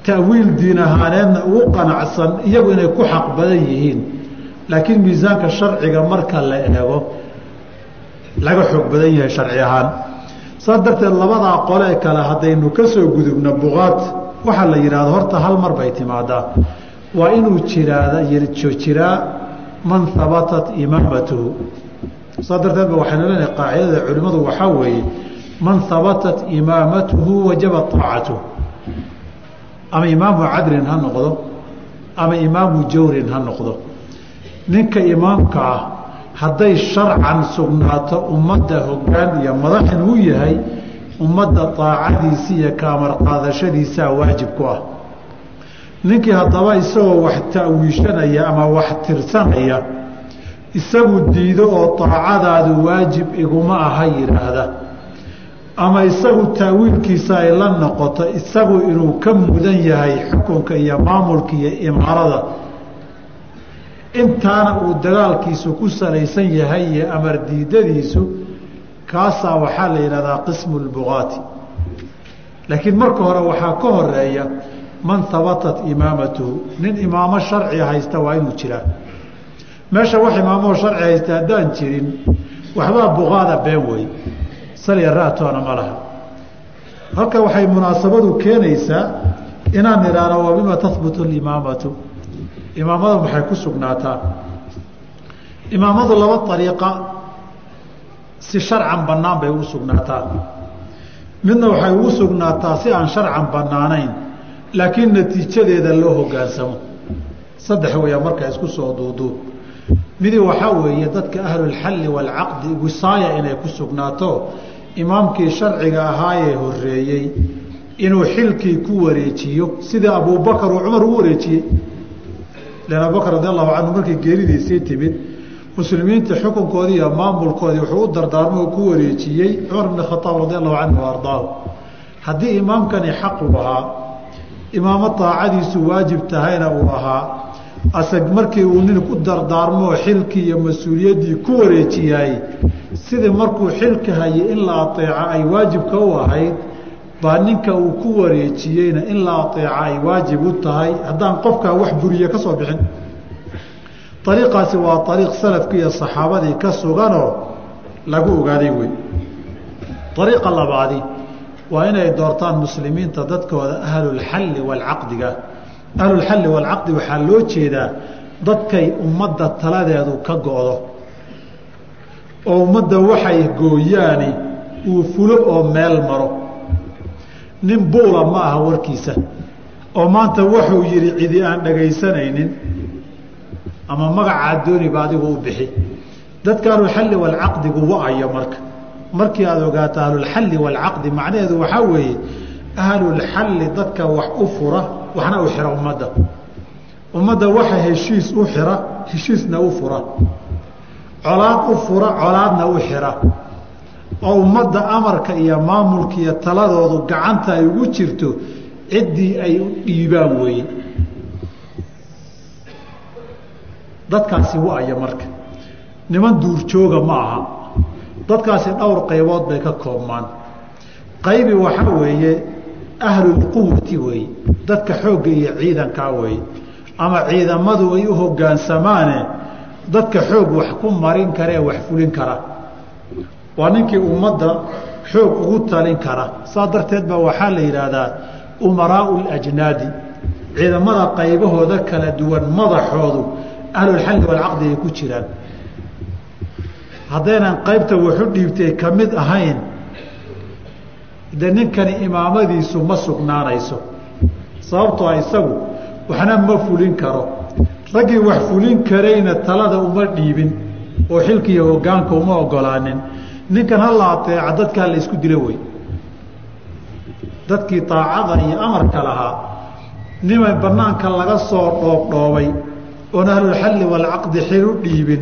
ta'wiil diin ahaaneedna ugu qanacsan iyagu inay ku xaq badan yihiin laakiin miisaanka sharciga marka la eego laga xoog badan yahay sharci ahaan saas darteed labadaa qolee kale haddaynu ka soo gudubno buqaad waxaa la yidhahdo horta hal mar bay timaadaa waa inuu jiraa man habatat imaamatuhu saas darteed ba waxaynu leenahay qaacidada culimmadu waxaa weeye man habatat imaamatuhu wajaba aacatuh ama imaamu cadlin ha noqdo ama imaamu jawrin ha noqdo. Ninka imaamka ah hadday sharcan sugnaato ummadda hoggaan iyo madax inuu yahay ummadda daacadiisa iyo kaamar qaadashadiisaa waajib ku ah ninkii haddaba isagoo wax ta'wiishanaya ama wax tirsanaya isagu diido oo daacadaadu waajib iguma aha yidhaahda ama isagu taawiilkiisa ay la noqoto isagu inuu ka mudan yahay xukunka iyo maamulka iyo imaarada. Intaana uu dagaalkiisu ku salaysan yahay iyo amar diidadiisu kaasaa waxaa la yidhahdaa qismu lbugaati laakiin marka hore waxaa ka horreeya man habatat imaamatuhu nin imaamo sharci haysta waa inuu jiraa. Meesha wax imaamoo sharci haysta haddaan jirin waxbaa buqaada been wey saliya ra'toona ma laha. Halka waxay munaasabadu keenaysaa inaan idhaahno wa bima tahbutu limaamatu. Imaamada maxay ku sugnaataa? Imaamadu laba ariiqa si sharcan bannaan bay ugu sugnaataa. Midna waxay ugu sugnaataa si aan sharcan bannaanayn laakiin natiijadeeda loo hogaansamo. Saddex weeya markaa isku soo duuduub. Midi waxaa weeye dadka ahlulxalli waalcaqdi wisaaya inay ku sugnaato imaamkii sharciga ahaayee horeeyey inuu xilkii ku wareejiyo sida abuubakar uu cumar u wareejiyey. Lan abubakar radi allahu canhu markii geeridiisii timid muslimiinta xukunkoodii iyo maamulkoodii wuxuu u dardaarmo ku wareejiyey cumar bn khaaab radi allahu canhu ardaahu. Haddii imaamkani xaq ahaa imaamo daacadiisu waajib tahayna uu ahaa. Asag markii uu nin ku dardaarmoo xilkii iyo mas'uuliyaddii ku wareejiyaay sidii markuu xilka hayay in la ateeco ay waajibka u ahayd baa ninka uu ku wareejiyeyna in la ateeco ay waajib u tahay. Haddaan qofkaa wax buriye ka soo bixin. Ariiqaasi waa ariiq salafkii iyo saxaabadii ka suganoo lagu ogaaday wey ariiqa labaadi waa inay doortaan muslimiinta dadkooda ahlulxalli waalcaqdiga ahlulxalli waalcaqdi waxaa loo jeedaa dadkay ummadda taladeedu ka go-do. Oo ummadda waxay gooyaani uu fulo oo meel maro. Nin buula ma aha warkiisa. Oo maanta wuxuu yidhi cidi aan dhagaysanaynin ama magacaa dooniba adigu u bixi. Dadka ahlulxalli waalcaqdigu wa-ayo marka markii aada ogaato ahlulxalli waalcaqdi macnaheedu waxaa weeye ahlulxalli dadka wax u fura waxna u xira ummadda. Ummadda waxa heshiis u xira heshiisna u fura. Colaad u fura colaadna u xira. Oo ummadda amarka iyo maamulka iyo taladoodu gacanta ay ugu jirto ciddii ay u dhiibaan weeye. Dadkaasi wa-aya marka. Niman duurjooga ma aha dadkaasi dhowr qaybood bay ka koobmaan. Qaybi waxaa weeye ahlulquwati weeye dadka xoogga iyo ciidankaa weeye ama ciidamadu ay u hogaansamaane dadka xoog wax ku marin kara ee wax fulin kara. Waa ninkii ummadda xoog ugu talin kara. Saa darteed baa waxaa la yidhaahdaa umaraau lajnaadi ciidamada qaybahooda kala duwan madaxoodu ahlulxalli walcaqdi ay ku jiraan haddaynan qaybta waxu dhiibtay ka mid ahayn de ninkani imaamadiisu ma sugnaanayso sababtoo a isagu waxna ma fulin karo. Raggii wax fulin karayna talada uma dhiibin oo xilkiiyo hogaanka uma ogolaanin ninkan hala ateeca dadkaa la isku dilo wey. Dadkii daacada iyo amarka lahaa niman banaanka laga soo dhoobdhoobay oon ahlulxalli walcaqdi xil u dhiibin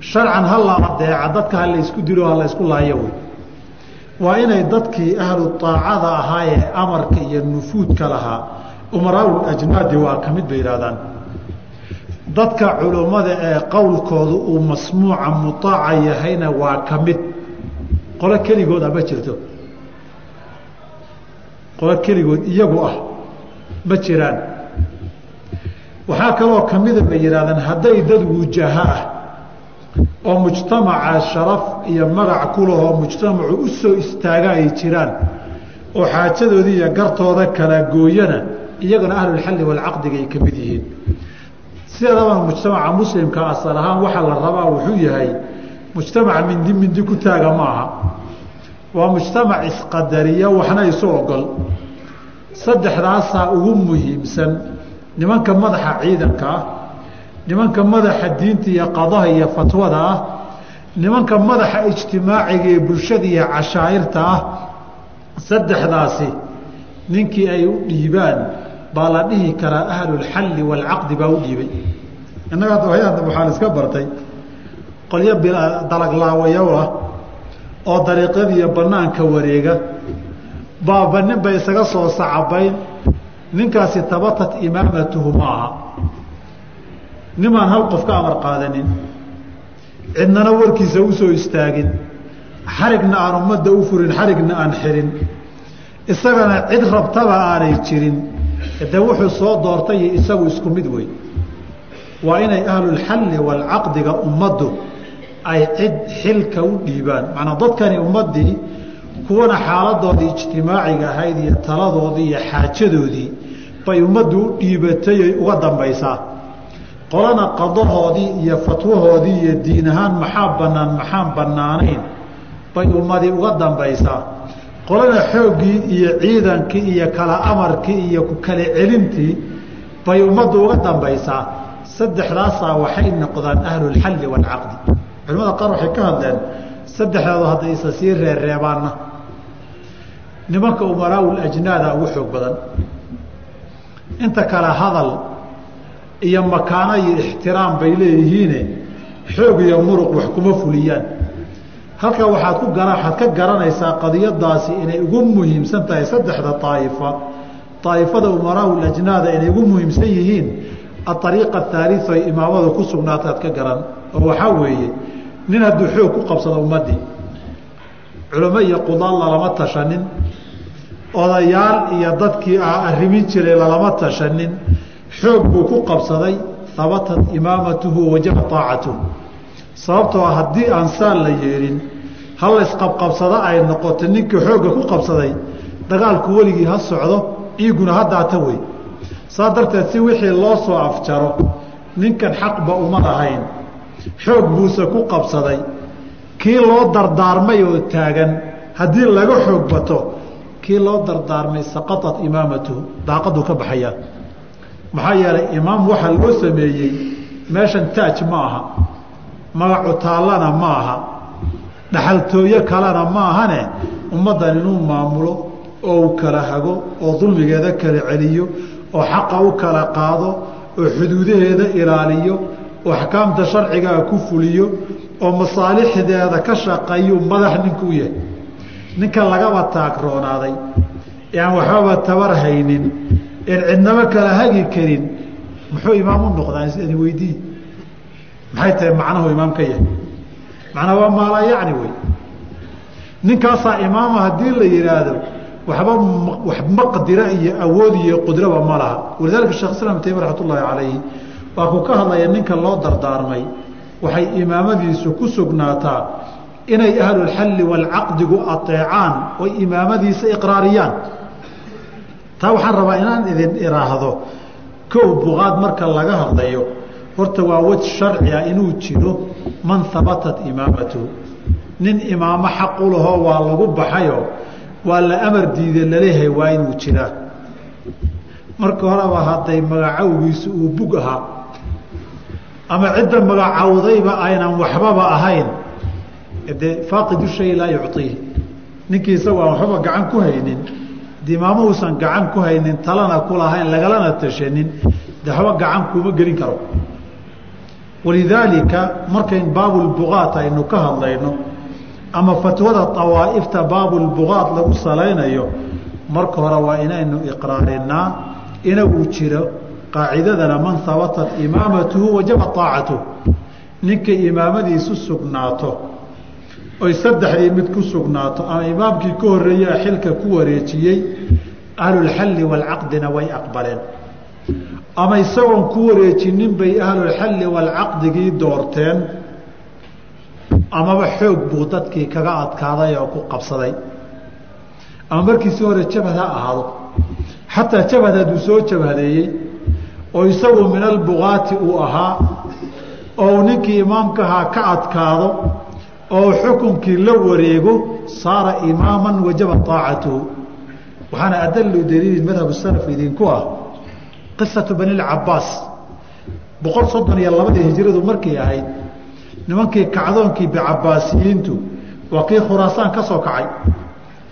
sharcan hala adeeca dadka hala isku dilo hala isku laayo wey. Waa inay dadkii ahlu aacada ahaa ee amarka iyo nufuudka lahaa ajnaadi waa ka mid bay yidhahdaan dadka culummada ee qowlkoodu uu masmuuca muaaca yahayna waa ka mid. Qolo keligood ama jirto. Qolo keligood iyagu ah ma jiraan. Waxaa kaloo kamida bay yidhahdaan hadday dad wujaha ah oo mujtamaca sharaf iyo magac ku lahoo mujtamacu u soo istaaga ay jiraan oo xaajadoodii iyo gartooda kala gooyana iyaguna ahlulxalli walcaqdiga ay ka mid yihiin. Sideedaba mujtamaca muslimka asal ahaan waxaa la rabaa wuxuu yahay mujtamaca mindi mindi ku taaga ma aha. Waa mujtamac isqadariya waxna isu ogol saddexdaasaa ugu muhiimsan nimanka madaxa ciidanka ah nimanka madaxa diinta iyo qadaha iyo fatwada ah nimanka madaxa ijtimaaciga ee bulshada iyo cashaa'irta ah saddexdaasi ninkii ay u dhiibaan baa la dhihi karaa ahlulxalli waalcaqdi baa u dhiibay. Innaga hadda hayada waxaa iska bartay? Qolyo dalaglaawayow ah oo dariiqyadiiyo banaanka wareega. Baaba nin bay isaga soo sacabayn ninkaasi tabatat imaamatuhu ma aha nimaan hal qof ka amar qaadanin cidnana warkiisa u soo istaagin xarigna aan ummadda u furin xarigna aan xirin isagana cid rabtaba aanay jirin de wuxuu soo doortay isagu isku mid wey waa inay ahlulxalli waalcaqdiga ummaddu ay cid xilka u dhiibaan. Macnaa dadkani ummaddii kuwana xaaladoodii ijtimaaciga ahayd iyo taladoodii iyo xaajadoodii bay ummaddu u dhiibatay ay uga dambaysaa qolana qadahoodii iyo fatwahoodii iyo diin ahaan maxaa bannaan maxaan bannaanayn? Bay ummadii uga dambaysaa. Qolana xooggii iyo ciidankii iyo kala amarkii iyo ku kala celintii bay ummaddu uga dambaysaa. Saddexdaasaa waxay noqdaan ahlulxalli waalcaqdi culimada qaar waxay ka hadleen saddexdoodu hadday isa sii reerreebaanna nimanka umaraaul ajnaada ugu xoog badan. Inta kale hadal iyo makaano iyo ixtiraam bay leeyihiine xoog iyo muruq wax kuma fuliyaan. Halkaa waxaad ku waxaad ka garanaysaa qadiyadaasi inay ugu muhiimsan tahay saddexda aa'ifa aa'ifada umaraa lajnaada inay ugu muhiimsan yihiin aariiqa ahaaliu ay imaamadu ku sugnaataad ka garan. Oo waxaa weeye nin hadduu xoog ku qabsado ummaddii culamo iyo qudaal lalama tashanin. Odayaal iyo dadkii arrimin jiray lalama tashanin xoog buu ku qabsaday habatat imaamatuhu wajaba aacatuhu sababtoo haddii aan saan la yeelin hal laysqabqabsado ay noqoto ninkii xoogga ku qabsaday dagaalku weligii ha socdo ciiguna ha daata wey. Saa darteed si wixii loo soo afjaro ninkan xaqba uma lahayn. Xoog buuse ku qabsaday kii loo dardaarmay oo taagan haddii laga xoog bato kii loo dardaarmay saqatat imaamatuhu daaqaduu ka baxayaa maxaa yeelay imaam waxaa loo sameeyey meeshan taaj ma aha magacu taallana ma aha dhaxaltooyo kalena ma ahane ummaddan inuu maamulo oo uu kala hago oo dulmigeeda kala celiyo oo xaqa u kala qaado oo xuduudaheeda ilaaliyo oo axkaamta sharcigaa ku fuliyo oo masaalixdeeda ka shaqeeyu madax ninku u yahay. Ninka lagaba taagroonaaday ee aan waxbaba tabar haynin een cidnaba kala hagi karin muxuu imaam u noqdaa weydii? Maxay tahay macnahu imaam ka yahay? Macnaa waa maalaa yacni wey. Ninkaasaa imaama haddii la yidhaahdo waxba wax maqdira iyo awood iyo qudraba ma laha. Walidalika shekh islam taymi raxmat ullaahi calayhi waa kuu ka hadlaya ninka loo dardaarmay. Waxay imaamadiisu ku sugnaataa inay ahlulxalli waalcaqdigu ateecaan oy imaamadiisa iqraariyaan taa waxaan rabaa inaan idin iraahdo kow buqaad marka laga hadlayo horta waa wej sharci ah inuu jiro man habatat imaamatuhu nin imaamo xaq lahoo waa lagu baxayo waa la amar diide la leeyahay waa inuu jiraa. Marka horeba hadday magacawgiisu uu bug ahaa ama cidda magacawdayba aynan waxbaba ahayn. Dee faaqidu shay laa yucطiih ninkii isagu aan waxbaba gacan ku haynin de imaamo uusan gacan ku haynin talana kulahayn lagalana tashanin waxba gacan kuma gelin karo. Walidaalika markayn baabulbugaat aynu ka hadlayno ama fatwada awaaifta baabulbugaat lagu salaynayo marka hore waa inaynu iqraarinaa ina uu jiro qaacidadana man habatat imaamatuhu wajaba aacatuh ninkay imaamadiisu sugnaato oy saddexdii mid ku sugnaato ama imaamkii ka horeeyaa xilka ku wareejiyey ahlulxalli waalcaqdina way aqbaleen. Ama isagoon ku wareejinin bay ahlulxalli waalcaqdigii doorteen amaba xoog buu dadkii kaga adkaaday oo ku qabsaday. Ama markiisii hore jabhad ha ahaado xataa jabhad hadduu soo jabhadeeyey oo isagu min albugaati uu ahaa oo ninkii imaamkahaa ka adkaado oo xukunkii la wareego saara imaaman wajaba aacatuhu waxaana adalu daliili madhab salaf idinku ah. Qisatu bani lcabaas boqol soddon iyo labadii hijradu markay ahayd nimankii kacdoonkii bicabaasiyiintu waa kii khuraasaan ka soo kacay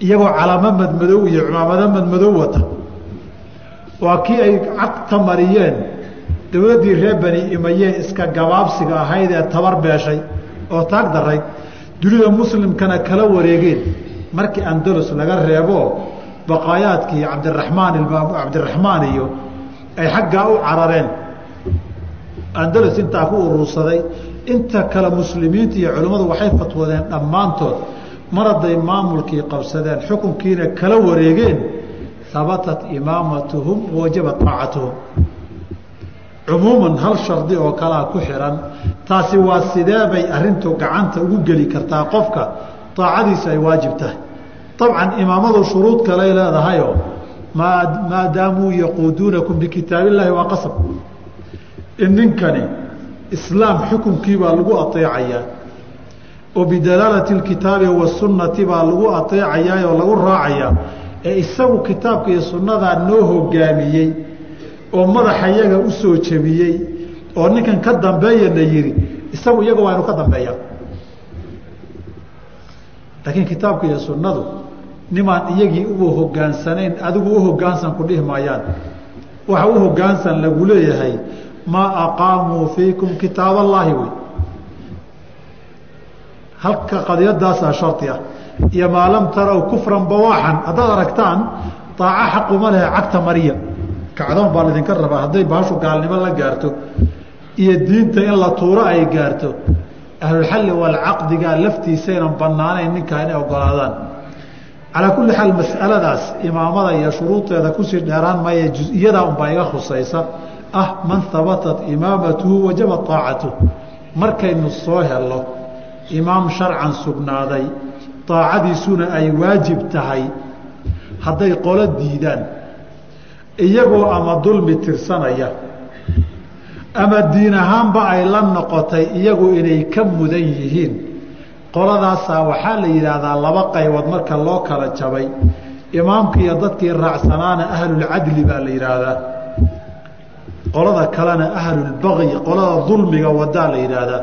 iyagoo calaamo madmadow iyo cumaamado madmadow wata. Waa kii ay cagta mariyeen dowladdii reer bani imayee iska gabaabsiga ahayd ee tabar beeshay oo taag darayd dunida muslimkana kala wareegeen. Markii andalus laga reebo baqaayaadkii cabdiraxmaan cabdiraxmaan iyo ay xaggaa u carareen. Andalus intaa ku urursaday inta kale muslimiinta iyo culimmadu waxay fatwoodeen dhammaantood. Mar hadday maamulkii qabsadeen xukunkiina kala wareegeen. Habatat imaamatuhum wajabat aacatuhum cumuuman hal shardi oo kalaa ku xihan taasi waa sidee bay arintu gacanta ugu geli kartaa qofka aacadiisa ay waajib tahay. Dabcan imaamadu shuruud kaley leedahayoo maadaamuu yaquuduunakum bikitaab illaahi waa qasab. In ninkani islaam xukunkii baa lagu aeecayaa oo bidalaalati اkitaabi wasunnati baa lagu aeecayaa oo lagu raacayaa ee isagu kitaabka iyo sunnadaa noo hogaamiyey oo madaxa iyaga u soo jebiyey oo ninkan ka dambeeyana yidhi isagu iyaga waa inu ka dambeeyaa. Laakiin kitaabka iyo sunnadu nimaan iyagii uba hogaansanayn adigu u hogaansan ku dhihi maayaan. Waxa u hogaansan lagu leeyahay maa aqaamuu fiikum kitaab allaahi wey halka qadiyadaasaa shardi ah iyo maa lam taraw kufran bawaaxan. Haddaad aragtaan daaco xaquma lehe cagta mariya kacdoon baa laydinka rabaa. Hadday baashu gaalnimo la gaarto iyo diinta in la tuuro ay gaarto ahlulxalli walcaqdigaa laftiisaynan bannaanayn ninkaa inay ogolaadaan calaa kulli xaal mas'aladaas imaamada iyo shuruudeeda ku sii dheeraan maya jus-iyadaa unbaa iga khusaysa. Ah man habatat imaamatuhu wajaba aacatuh markaynu soo helno imaam sharcan sugnaaday daacadiisuna ay waajib tahay. Hadday qolo diidaan iyagoo ama dulmi tirsanaya. Ama diin ahaanba ay la noqotay iyagu inay ka mudan yihiin. Qoladaasaa waxaa la yidhaahdaa laba qaybood marka loo kala jabay. Imaamka iyo dadkii raacsanaana ahlulcadli baa la yidhaahdaa. Qolada kalena ahlulbagyi qolada dulmiga wadaa la yidhaahdaa.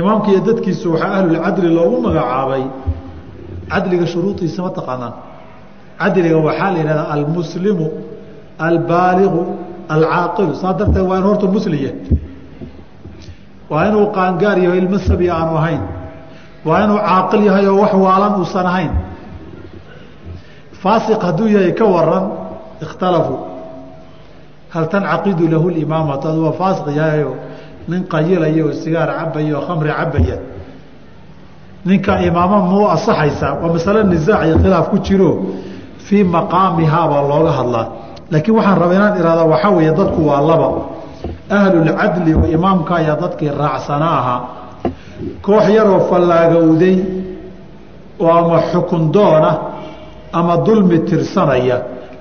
Imaamka iyo dadkiisu waxaa ahlulcadli loogu magacaabay. Cadliga shuruudiisa ma taqaanaan cadliga waxaa la yidhahdaa almuslimu albaaligu alcaaqilu. Saa darteed waa in horta musliya waa inuu qaangaar yaho ilmo sabi aanu ahayn. Waa inuu caaqil yahay oo wax waalan uusan ahayn. Faasiq hadduu yahay ka waran ikhtalafuu hal tancaqidu lahu limaamatu adu waa faasiq yahayo nin qayilaya oo sigaar cabaya oo khamri cabaya ninka imaamo mau asaxaysaa waa masale nisaac iyo khilaaf ku jiro fii maqaamihaa baa looga hadlaa. Laakiin waxaan rabaa inaan ihahdaa waxaa weeye dadku waa laba. Ahlulcadli oo imaamka ayaa dadkii raacsana ahaa koox yaroo fallaagowday oo ama xukun doona ama dulmi tirsanaya.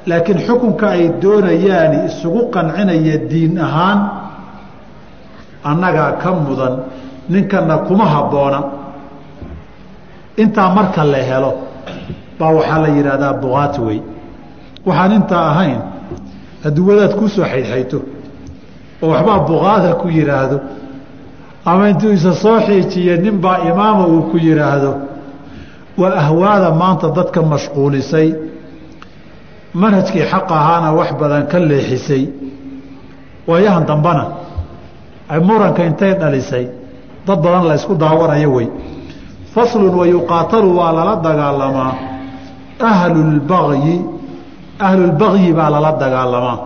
Laakiin xukunka ay doonayaani isugu qancinaya diin ahaan annagaa ka mudan ninkana kuma habboona intaa marka la helo baa waxaa la yidhaahdaa bukaat wey waxaan intaa ahayn hadduu wadaad kuu soo xaydxayto oo waxbaa bukaada ku yidhaahdo ama intuu isa soo xiijiye ninbaa imaama uu ku yidhaahdo waa ahwaada maanta dadka mashquulisay. Manhajkii xaq ahaana wax badan ka leexisay. Waayahan dambana ay muranka intay dhalisay dad badan la ysku daawanayo wey faslun wa yuqaatalu waa lala dagaalamaa ahlulbagyi ahlulbagyi baa lala dagaalamaa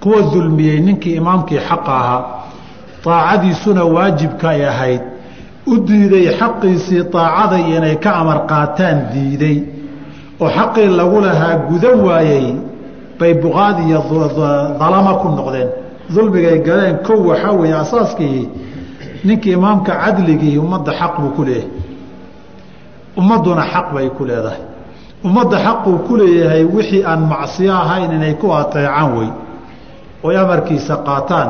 kuwa dulmiyey ninkii imaamkii xaqa ahaa daacadiisuna waajibka ay ahayd. U diiday xaqiisii daacada inay ka amar qaataan diiday. Oo xaqii lagu lahaa gudan waayey bay buqaad iyo dalama ku noqdeen. Dulmigay galeen kow waxaa weeye asaaskii ninkii imaamka cadligii ummadda xaq buu ku leeyahay. Ummadduna xaq bay ku leedahay ummadda xaquu ku leeyahay wixii aan macsiyo ahayn inay ku ateecaan wey oy amarkiisa qaataan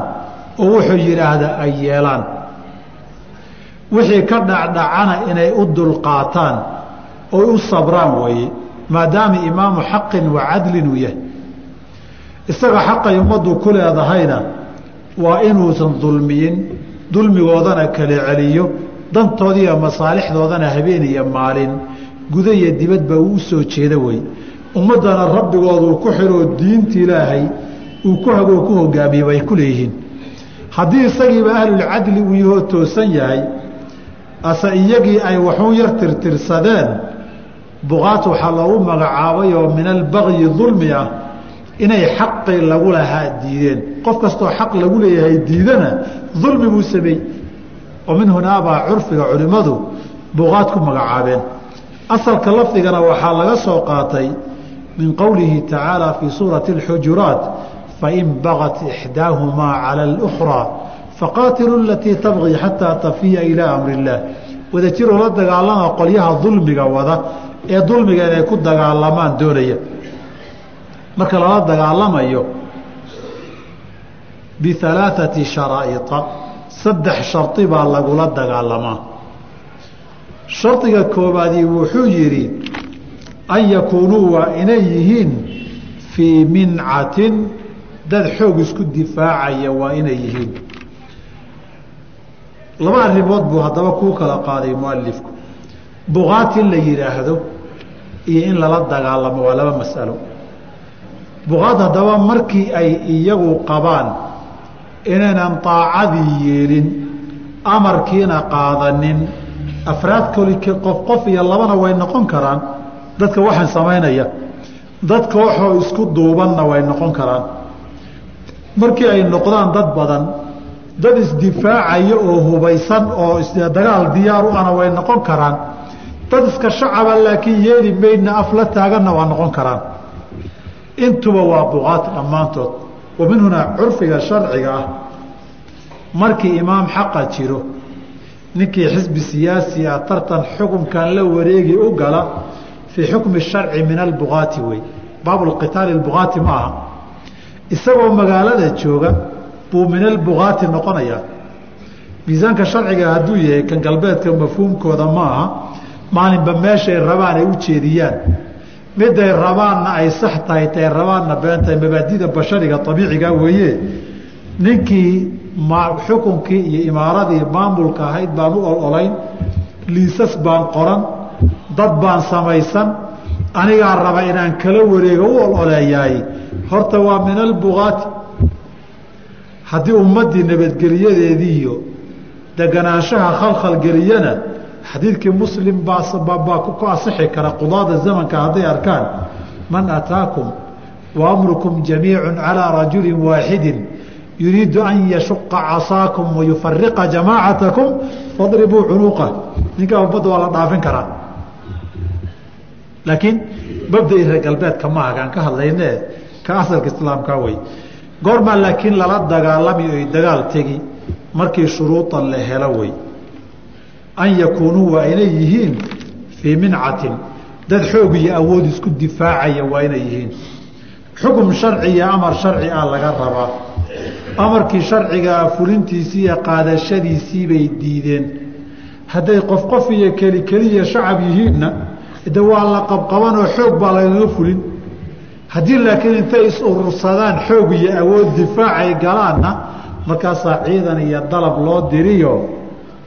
oo wuxuu yidhaahda ay yeelaan. Wixii ka dhacdhacana inay u dulqaataan oy u sabraan weeye maadaama imaamu xaqin wa cadlin yahay. Isaga xaqay ummaddu ku leedahayna waa inuusan dulmiyin dulmigoodana kala celiyo dantoodiiyo masaalixdoodana habeen iyo maalin guda iyo dibadba uu u soo jeeda wey ummaddana rabbigooduu ku xiroo diinta ilaahay uu ku hagoo ku hogaamiye bay ku leeyihiin. Haddii isagiiba ahlulcadli uu yahoo toosan yahay ase iyagii ay waxuun yar tirtirsadeen buqaat waxaa loogu magacaabay oo min albagyi dulmi ah inay xaqii lagu lahaa diideen. Qof kastoo xaq lagu leeyahay diidana dulmi buu sameey oo min hunaabaa curfiga culimmadu buqaad ku magacaabeen asalka lafdigana waxaa laga soo qaatay min qowlihi tacaala fii suurati اlxujuraat fain bagat ixdaahumaa cala اlأkhraa faqaatiluu alatii tabqii xataa tafiya ilaa amri اllaah wadajiroo la dagaalama qolyaha dulmiga wada ee dulmiga inay ku dagaalamaan doonaya marka lala dagaalamayo bialaaثati sharaa'ia saddex shardi baa lagula dagaalamaa shardiga koobaadii wuxuu yidhi an yakuunuu waa inay yihiin fii mincatin dad xoog isku difaacaya waa inay yihiin. Laba arrimood buu haddaba kuu kala qaaday mualifku buqaat in la yidhaahdo iyo in lala dagaalamo waa laba mas'alo. Buqaad haddaba markii ay iyagu qabaan inaynan daacadii yeelin amarkiina qaadanin afraad koli qof qof iyo labana way noqon karaan. Dadka waxaan samaynaya dad kooxoo isku duubanna way noqon karaan. Markii ay noqdaan dad badan dad isdifaacaya oo hubaysan oo dagaal diyaar u ana way noqon karaan. Dad iska shacaba laakiin yeeli maydna af la taaganna waa noqon karaan. Intuba waa buqaat dhammaantood. Wa min hunaa curfiga sharciga ah. Markii imaam xaqa jiro ninkii xisbi siyaasi ah tartan xukunkan la wareegi u gala fii xukmi sharci min albuqaati wey. Baabulqitaali buqaati ma aha. Isagoo magaalada jooga buu min albuqaati noqonayaa. Miisaanka sharciga hadduu yahay kan galbeedka mafhuumkooda ma aha. Maalinba meeshay rabaan ay u jeediyaan. Miday rabaanna ay sax tahay tay rabaanna beentahay mabaadida bashariga abiiciga weeye ninkii xukunkii iyo imaaradii maamulka ahayd baan u ololayn liisas baan qoran dad baan samaysan anigaa raba inaan kala wareego u ololeeyaay horta waa min albuqaati haddii ummaddii nabadgeliyadeedii iyo deganaanshaha khalkhalgeliyana xadiidkii muslim baa ku asixi kara qudaada zamanka hadday arkaan man ataakum wa amrukum jamiicu calىa rajuli waaxidi yuriidu an yashuqa casaakum wayufariqa jamaacatakum fadribuu cunuuqa ninkaa ummadda waa la dhaafin karaa laakiin mabdai reer galbeedka maaha kaan ka hadlayne ka asalka islaamka wey goormaa laakiin lala dagaalami oy dagaal tegi markii shuruudan la helo wey an yakuunuu waa inay yihiin fii mincatin dad xoog iyo awood isku difaacaya waa inay yihiin xukum sharci iyo amar sharci ah laga rabaa amarkii sharcigaa fulintiisii iyo qaadashadiisii bay diideen. Hadday qof qof iyo keli keliya shacab yihiinna de waa la qabqabanoo xoog baa lagaga fulin. Haddii laakiin intay is urursadaan xoog iyo awood difaacay galaanna markaasaa ciidan iyo dalab loo diriyo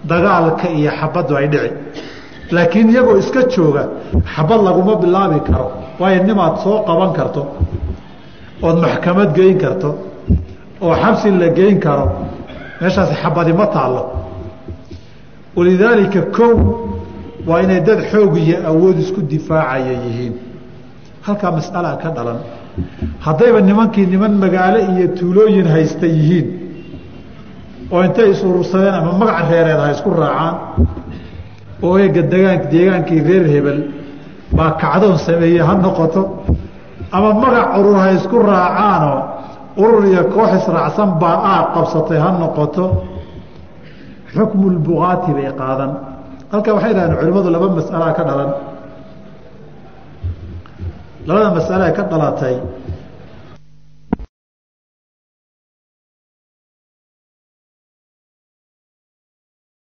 dagaalka iyo xabaddu ay dhici. Laakiin iyagoo iska jooga xabad laguma bilaabi karo waayo nimaad soo qaban karto ood maxkamad geyn karto oo xabsi la geyn karo meeshaasi xabadi ma taallo. Walidaalika kow waa inay dad xoog iyo awood isku difaacaya yihiin. Halkaa mas'alaa ka dhalan. Haddayba nimankii niman magaalo iyo tuulooyin haysta yihiin oo intay is urursadeen ama magac reereed ha isku raacaan oo eega degaan deegaankii reer hebel baa kacdoon sameeye ha noqoto ama magac urur ha isku raacaanoo urur iyo koox israacsan baa aad qabsatay ha noqoto xukmu lbugaati bay qaadan. Halkaa waxay dhahdeen culimmadu laba mas'alaa ka dhalan. Labada mas'ale ka dhalatay